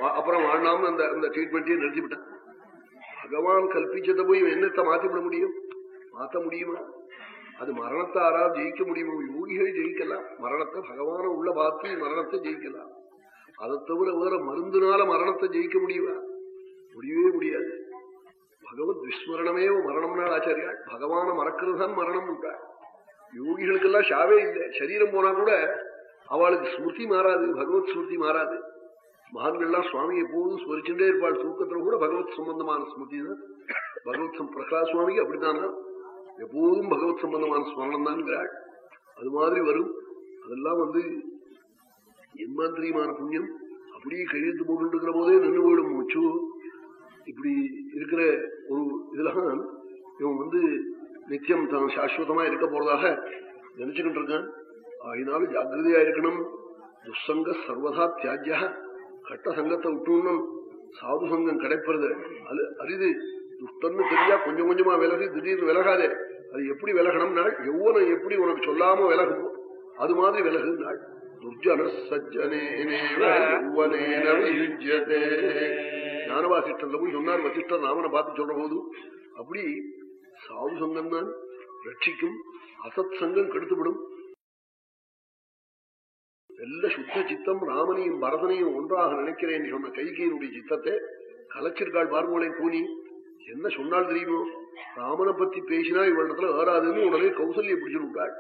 அப்புறம் வாழாம அந்த அந்த ட்ரீட்மெண்ட்டையும் நிறுத்திவிட்டான். பகவான் கல்பிச்சதை போய் என்னத்தை மாத்திவிட முடியும்? மாத்த முடியுமா? அது மரணத்தை ஜெயிக்க முடியுமோ? யோகிகள் ஜெயிக்கலாம். மரணத்தை பகவான உள்ள பார்த்து மரணத்தை ஜெயிக்கலாம். அதை தவிர வேற மருந்துனால மரணத்தை ஜெயிக்க முடியுமா? முடியவே முடியாது. பகவத் விஸ்மரணமே மரணம்னால் ஆச்சாரியாள். பகவான மறக்கிறது தான் மரணம் உண்டா யோகிகளுக்கெல்லாம் ஷாவே இல்லை. சரீரம் போனா கூட அவளுக்கு ஸ்மிருதி மாறாது பகவத் ஸ்மிருதி மாறாது. மகான்கள்லாம் சுவாமி எப்போதும் ஸ்மரிச்சுட்டே இருப்பாள். தூக்கத்துல கூட பகவத் சம்பந்தமான ஸ்மிருதி தான் பகவத் பிரகாஷ் சுவாமிக்கு அப்படித்தானா எப்போதும் பகவத் சம்பந்தமான ஸ்மரணம் தான்ங்கிறாள். அது மாதிரி வரும். அதெல்லாம் வந்து என்மாந்திரியமான புண்ணியம்? அப்படியே கையெழுத்து போட்டு இருக்கிற போதே நின்று போயிடும். மூச்சு இப்படி இருக்கிற ஒரு இதெல்லாம் இவன் வந்து நித்தியம் தான் சாஸ்வதமா இருக்க போறதாக நினைச்சுக்கிட்டு இருக்கான். அதனால ஜாகிரதையா இருக்கணும். துசங்க சர்வதா தியாஜ்யா கட்ட சங்கத்தை விட்டுணும் சாது சங்கம் கிடைப்பது. அது அரிது. துஷ்டன்னு தெரியா கொஞ்சம் கொஞ்சமா விலகி திடீர்னு விலகாதே. அது எப்படி விலகணும்னா எவ்வளவு எப்படி உனக்கு சொல்லாம விலகும் அது மாதிரி விலகுனாள் துர்ஜன ஞானவாசிஷ்டர்ல போய் சொன்னார் வசிஷ்டர் ராமனை பார்த்து சொல்ற போது அப்படி சாது சங்கம் தான் ரட்சிக்கும் அசத் சங்கம் கெடுத்துவிடும். நல்ல சுத்த சித்தம் ராமனையும் பரதனையும் ஒன்றாக நினைக்கிறேன் சொன்ன கைகையினுடைய சித்தத்தை கலைச்சிருக்காள் பார்மோளை கூனி. என்ன சொன்னால் தெரியுமோ? ராமனை பத்தி பேசினா இவளிடத்துல ஏறாதுன்னு உடனே கௌசல்ய பிடிச்சு விட்டாள்.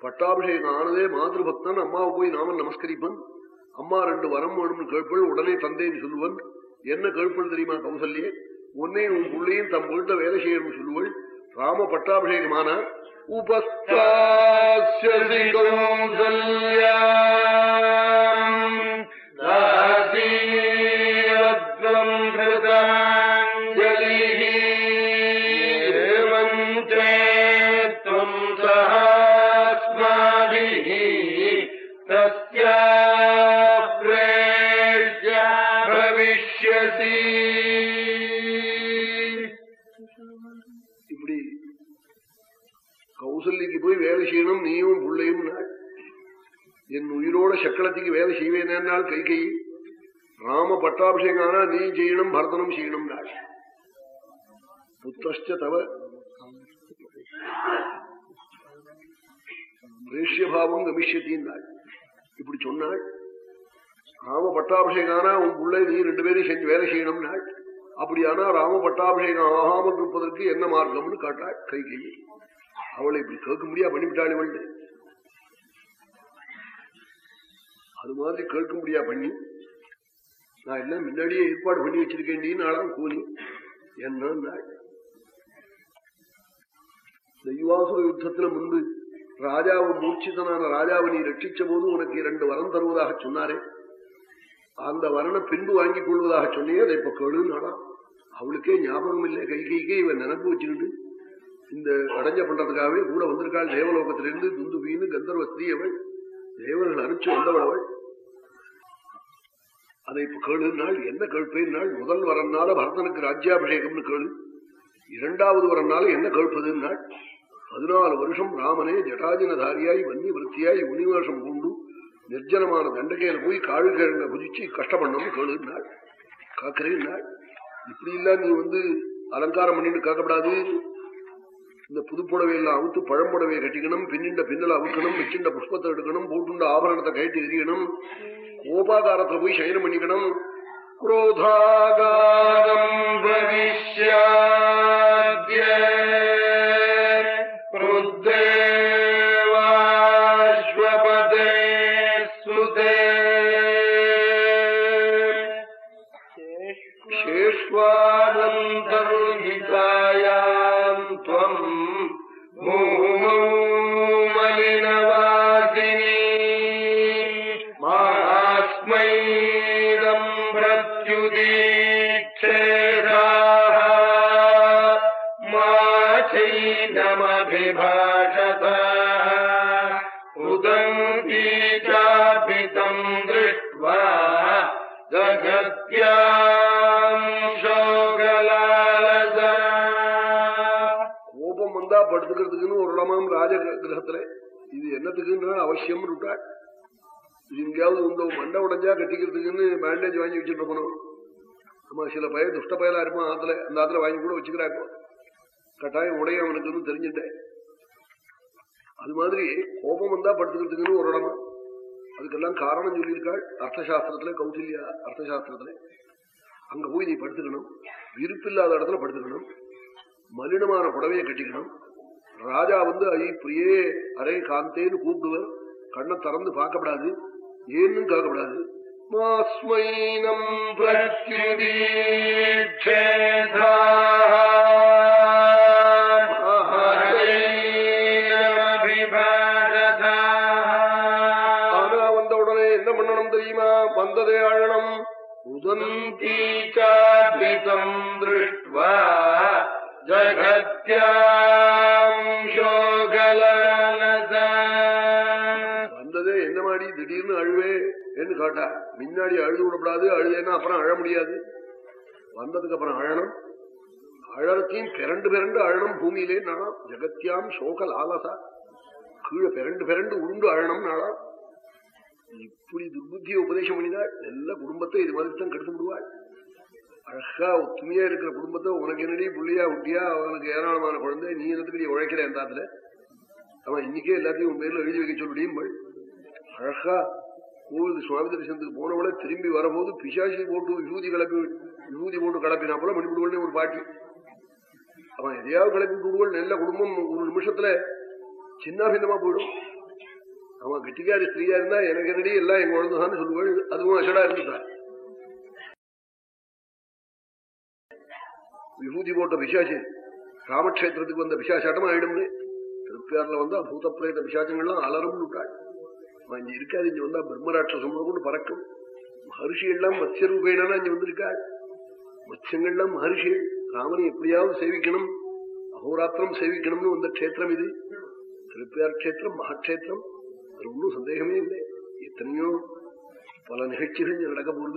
பட்டாபிஷேகம் ஆனதே மாதிரி பக்தன் அம்மாவை போய் நாமன் நமஸ்கரிப்பன். அம்மா ரெண்டு வரம் வேணும்னு கேட்பள் உடனே தந்தேன்னு சொல்லுவன். என்ன கேட்பள் தெரியுமா கௌசல்யே? உன்னையும் உன் பிள்ளையும் தம் வீட்டுல வேலை செய்யணும்னு சொல்லுவள். ராம பட்டாபிஷேகமான உபஸ்தாசி என் உயிரோட சக்கரத்துக்கு வேலை செய்வேனால் கை கை. ராம பட்டாபிஷேகம் ஆனா நீ செய்யணும் பரதனும் செய்யணும் நாள் புத்திரஷ்ட தவ. பிரேஷ்யபாவம் இப்படி சொன்னாள். ராம பட்டாபிஷேகம் ஆனா உன் பிள்ளை நீ ரெண்டு பேரும் செஞ்சு வேலை செய்யணும் நாள் அப்படியானா ராம பட்டாபிஷேகம் ஆகாமல் இருப்பதற்கு என்ன மார்க்கம்னு காட்டாள் கை கை. அவளை இப்படி கேட்க முடியா? பண்ணிவிட்டாள் இவள் அது மாதிரி கேட்க முடியா பண்ணி நான் எல்லாம் முன்னாடியே ஏற்பாடு பண்ணி வச்சிருக்கேன் நாளாம் கூலி. என்ன நாள் தெய்வாசுர யுத்தத்துல முன்பு ராஜாவை மூர்ச்சிதனான ராஜாவை நீ ரட்சிச்ச போது உனக்கு இரண்டு வரம் தருவதாக சொன்னாரே. அந்த வரனை பின்பு வாங்கிக் கொள்வதாக சொன்னியே அதை இப்ப கேளுனாடா அவளுக்கே ஞாபகம் இல்லை. கை கைக்கே இவன் நினப்பு வச்சுக்கிட்டு இந்த அடைஞ்ச பண்றதுக்காகவே கூட வந்திருக்காள். தேவலோகத்திலிருந்து துந்துபின்னு கந்தர்வ ஸ்திரீ தேவர்கள் அனுப்பிச்சு வந்தவள் அதை இப்ப கேளுனாள் என்ன கேட்பேன்னாள் முதல் வரனால பரதனுக்கு ராஜ்யாபிஷேகம்னு கேளு. இரண்டாவது வரனால என்ன கேட்பதுன்னாள். பதினாலு வருஷம் ராமனே ஜட்டாஜனதாரியாய் வன்னி விருத்தியாய் உனிவேஷம் கொண்டு நிர்ஜனமான தண்டகையில போய் காழ்கிழங்க புதிச்சு கஷ்டப்படணும்னு கேளுனாள் காக்கிறேன்னாள். இப்படி இல்ல நீ வந்து அலங்காரம் பண்ணிட்டு காக்கப்படாது இந்த புதுப்புடவையெல்லாம் அவுத்து பழம்புடவையை கட்டிக்கணும் பின்னிண்ட பின்னல அவுக்கணும் வச்சுண்ட புஷ்பத்தை எடுக்கணும் போட்டுண்ட ஆபரணத்தை கைட்டு எரியணும் கோபாகாரத்துல போய் சயனம் பண்ணிக்கணும். குரோதாகாரம் பவிஷ்யாத்ய படுத்துக்கிறதுக்குன்னு ஒரு இடமாம் ராஜ கிரகத்துல இது என்னத்துக்குன்னு அவசியம் விட்டாள் இது எங்கேயாவது இந்த மண்டை உடஞ்சா கட்டிக்கிறதுக்குன்னு பேண்டேஜ் வாங்கி வச்சுட்டு போனோம். நம்ம சில பய துஷ்ட பயலா இருப்பான் ஆத்துல அந்த ஆத்துல வாங்கி கூட வச்சுக்கிறா இப்போ. கட்டாயம் உடைய அவனுக்குன்னு தெரிஞ்சுட்டேன் அது மாதிரி கோபம் வந்தா படுத்துக்கிறதுக்குன்னு ஒரு இடமா அதுக்கெல்லாம் காரணம் சொல்லியிருக்காள். அர்த்தசாஸ்திரத்துல கௌசல்யா அர்த்தசாஸ்திரத்துல. அங்க போய் நீ படுத்துக்கணும். விருப்பில்லாத இடத்துல படுத்துக்கணும். மலினமான புடவையை கட்டிக்கணும். ராஜா வந்து ஐ பிரியே அரே காந்தேன்னு கூப்பிடுவர். கண்ணை திறந்து பார்க்கப்படாது. ஏன்னு கேட்கப்படாது. மாஸ்மைனம் ஆனா காட்டா முன்னாடி அழுது விடப்படாது அழுதுன்னா அப்புறம் அழ முடியாது. வந்ததுக்கு அப்புறம் அழணும். அழறத்தையும் பிறண்டு பிறண்டு அழணும் பூமியிலே நாளாம் ஜெகத்யாம் சோக லாலசா. கீழே பிறண்டு பிறண்டு உருண்டு அழனம் நாளாம் இப்படி துர்புத்தியை உபதேசம் பண்ணினாள் எல்லா குடும்பத்தை இது மாதிரி தான் கெடுத்து விடுவாள். அழகா ஒத்துமையா இருக்கிற குடும்பத்தை உனக்கு என்னடி புள்ளியா உட்டியா அவனுக்கு ஏராளமான குழந்தை நீ என்னத்துக்கு உழைக்கிற எந்தாத்துல அவன் இன்னைக்கே எல்லாத்தையும் உன் பேர்ல எழுதி வைக்க சொல்லியும் அழகா கோவிலுக்கு சுவாமி தரிசனத்துக்கு போனவளை திரும்பி வரும்போது பிசாசி போட்டு விபூதி கிளப்பி விபூதி போட்டு கிளப்பினா போல மணிவிடுவல்னே ஒரு பாட்டி. அவன் எதையாவது கிளப்பி விடுவல் நல்ல குடும்பம் ஒரு நிமிஷத்துல சின்ன போயிடும். அவன் கெட்டிக்காரி ஸ்திரீயா இருந்தா எனக்கு என்னடி எல்லாம் எங்க குழந்தைதான் சொல்லுவாள். அதுவும் அசடா இருந்துட்டான் விபூதி போட்ட பிசாசி ராமக்ஷேத்திரத்துக்கு வந்த பிசாசாட்டம் ஆயிடும்னு. திருப்பியார்ல வந்தா பூத்த பிரேத பிசாச்சங்கள்லாம் அலரும் விட்டாள். அவன் இங்க இருக்காது இங்க வந்தா பிரம்மராட்சசம் கொண்டு பறக்கும் மகர்ஷி எல்லாம் மத்ய ரூபேனா இங்க வந்திருக்காள் மத்தியங்கள்லாம் மகர்ஷிகள். ராமனை எப்படியாவது சேவிக்கணும். அகோராத்திரம் சேவிக்கணும்னு வந்த க்ஷேத்திரம் இது. திருப்பியார் க்ஷேத்திரம் மகாட்சேத்திரம் அது ஒன்றும் சந்தேகமே இல்லை. எத்தனையோ பல நிகழ்ச்சிகள் இங்க நடக்க போகுது.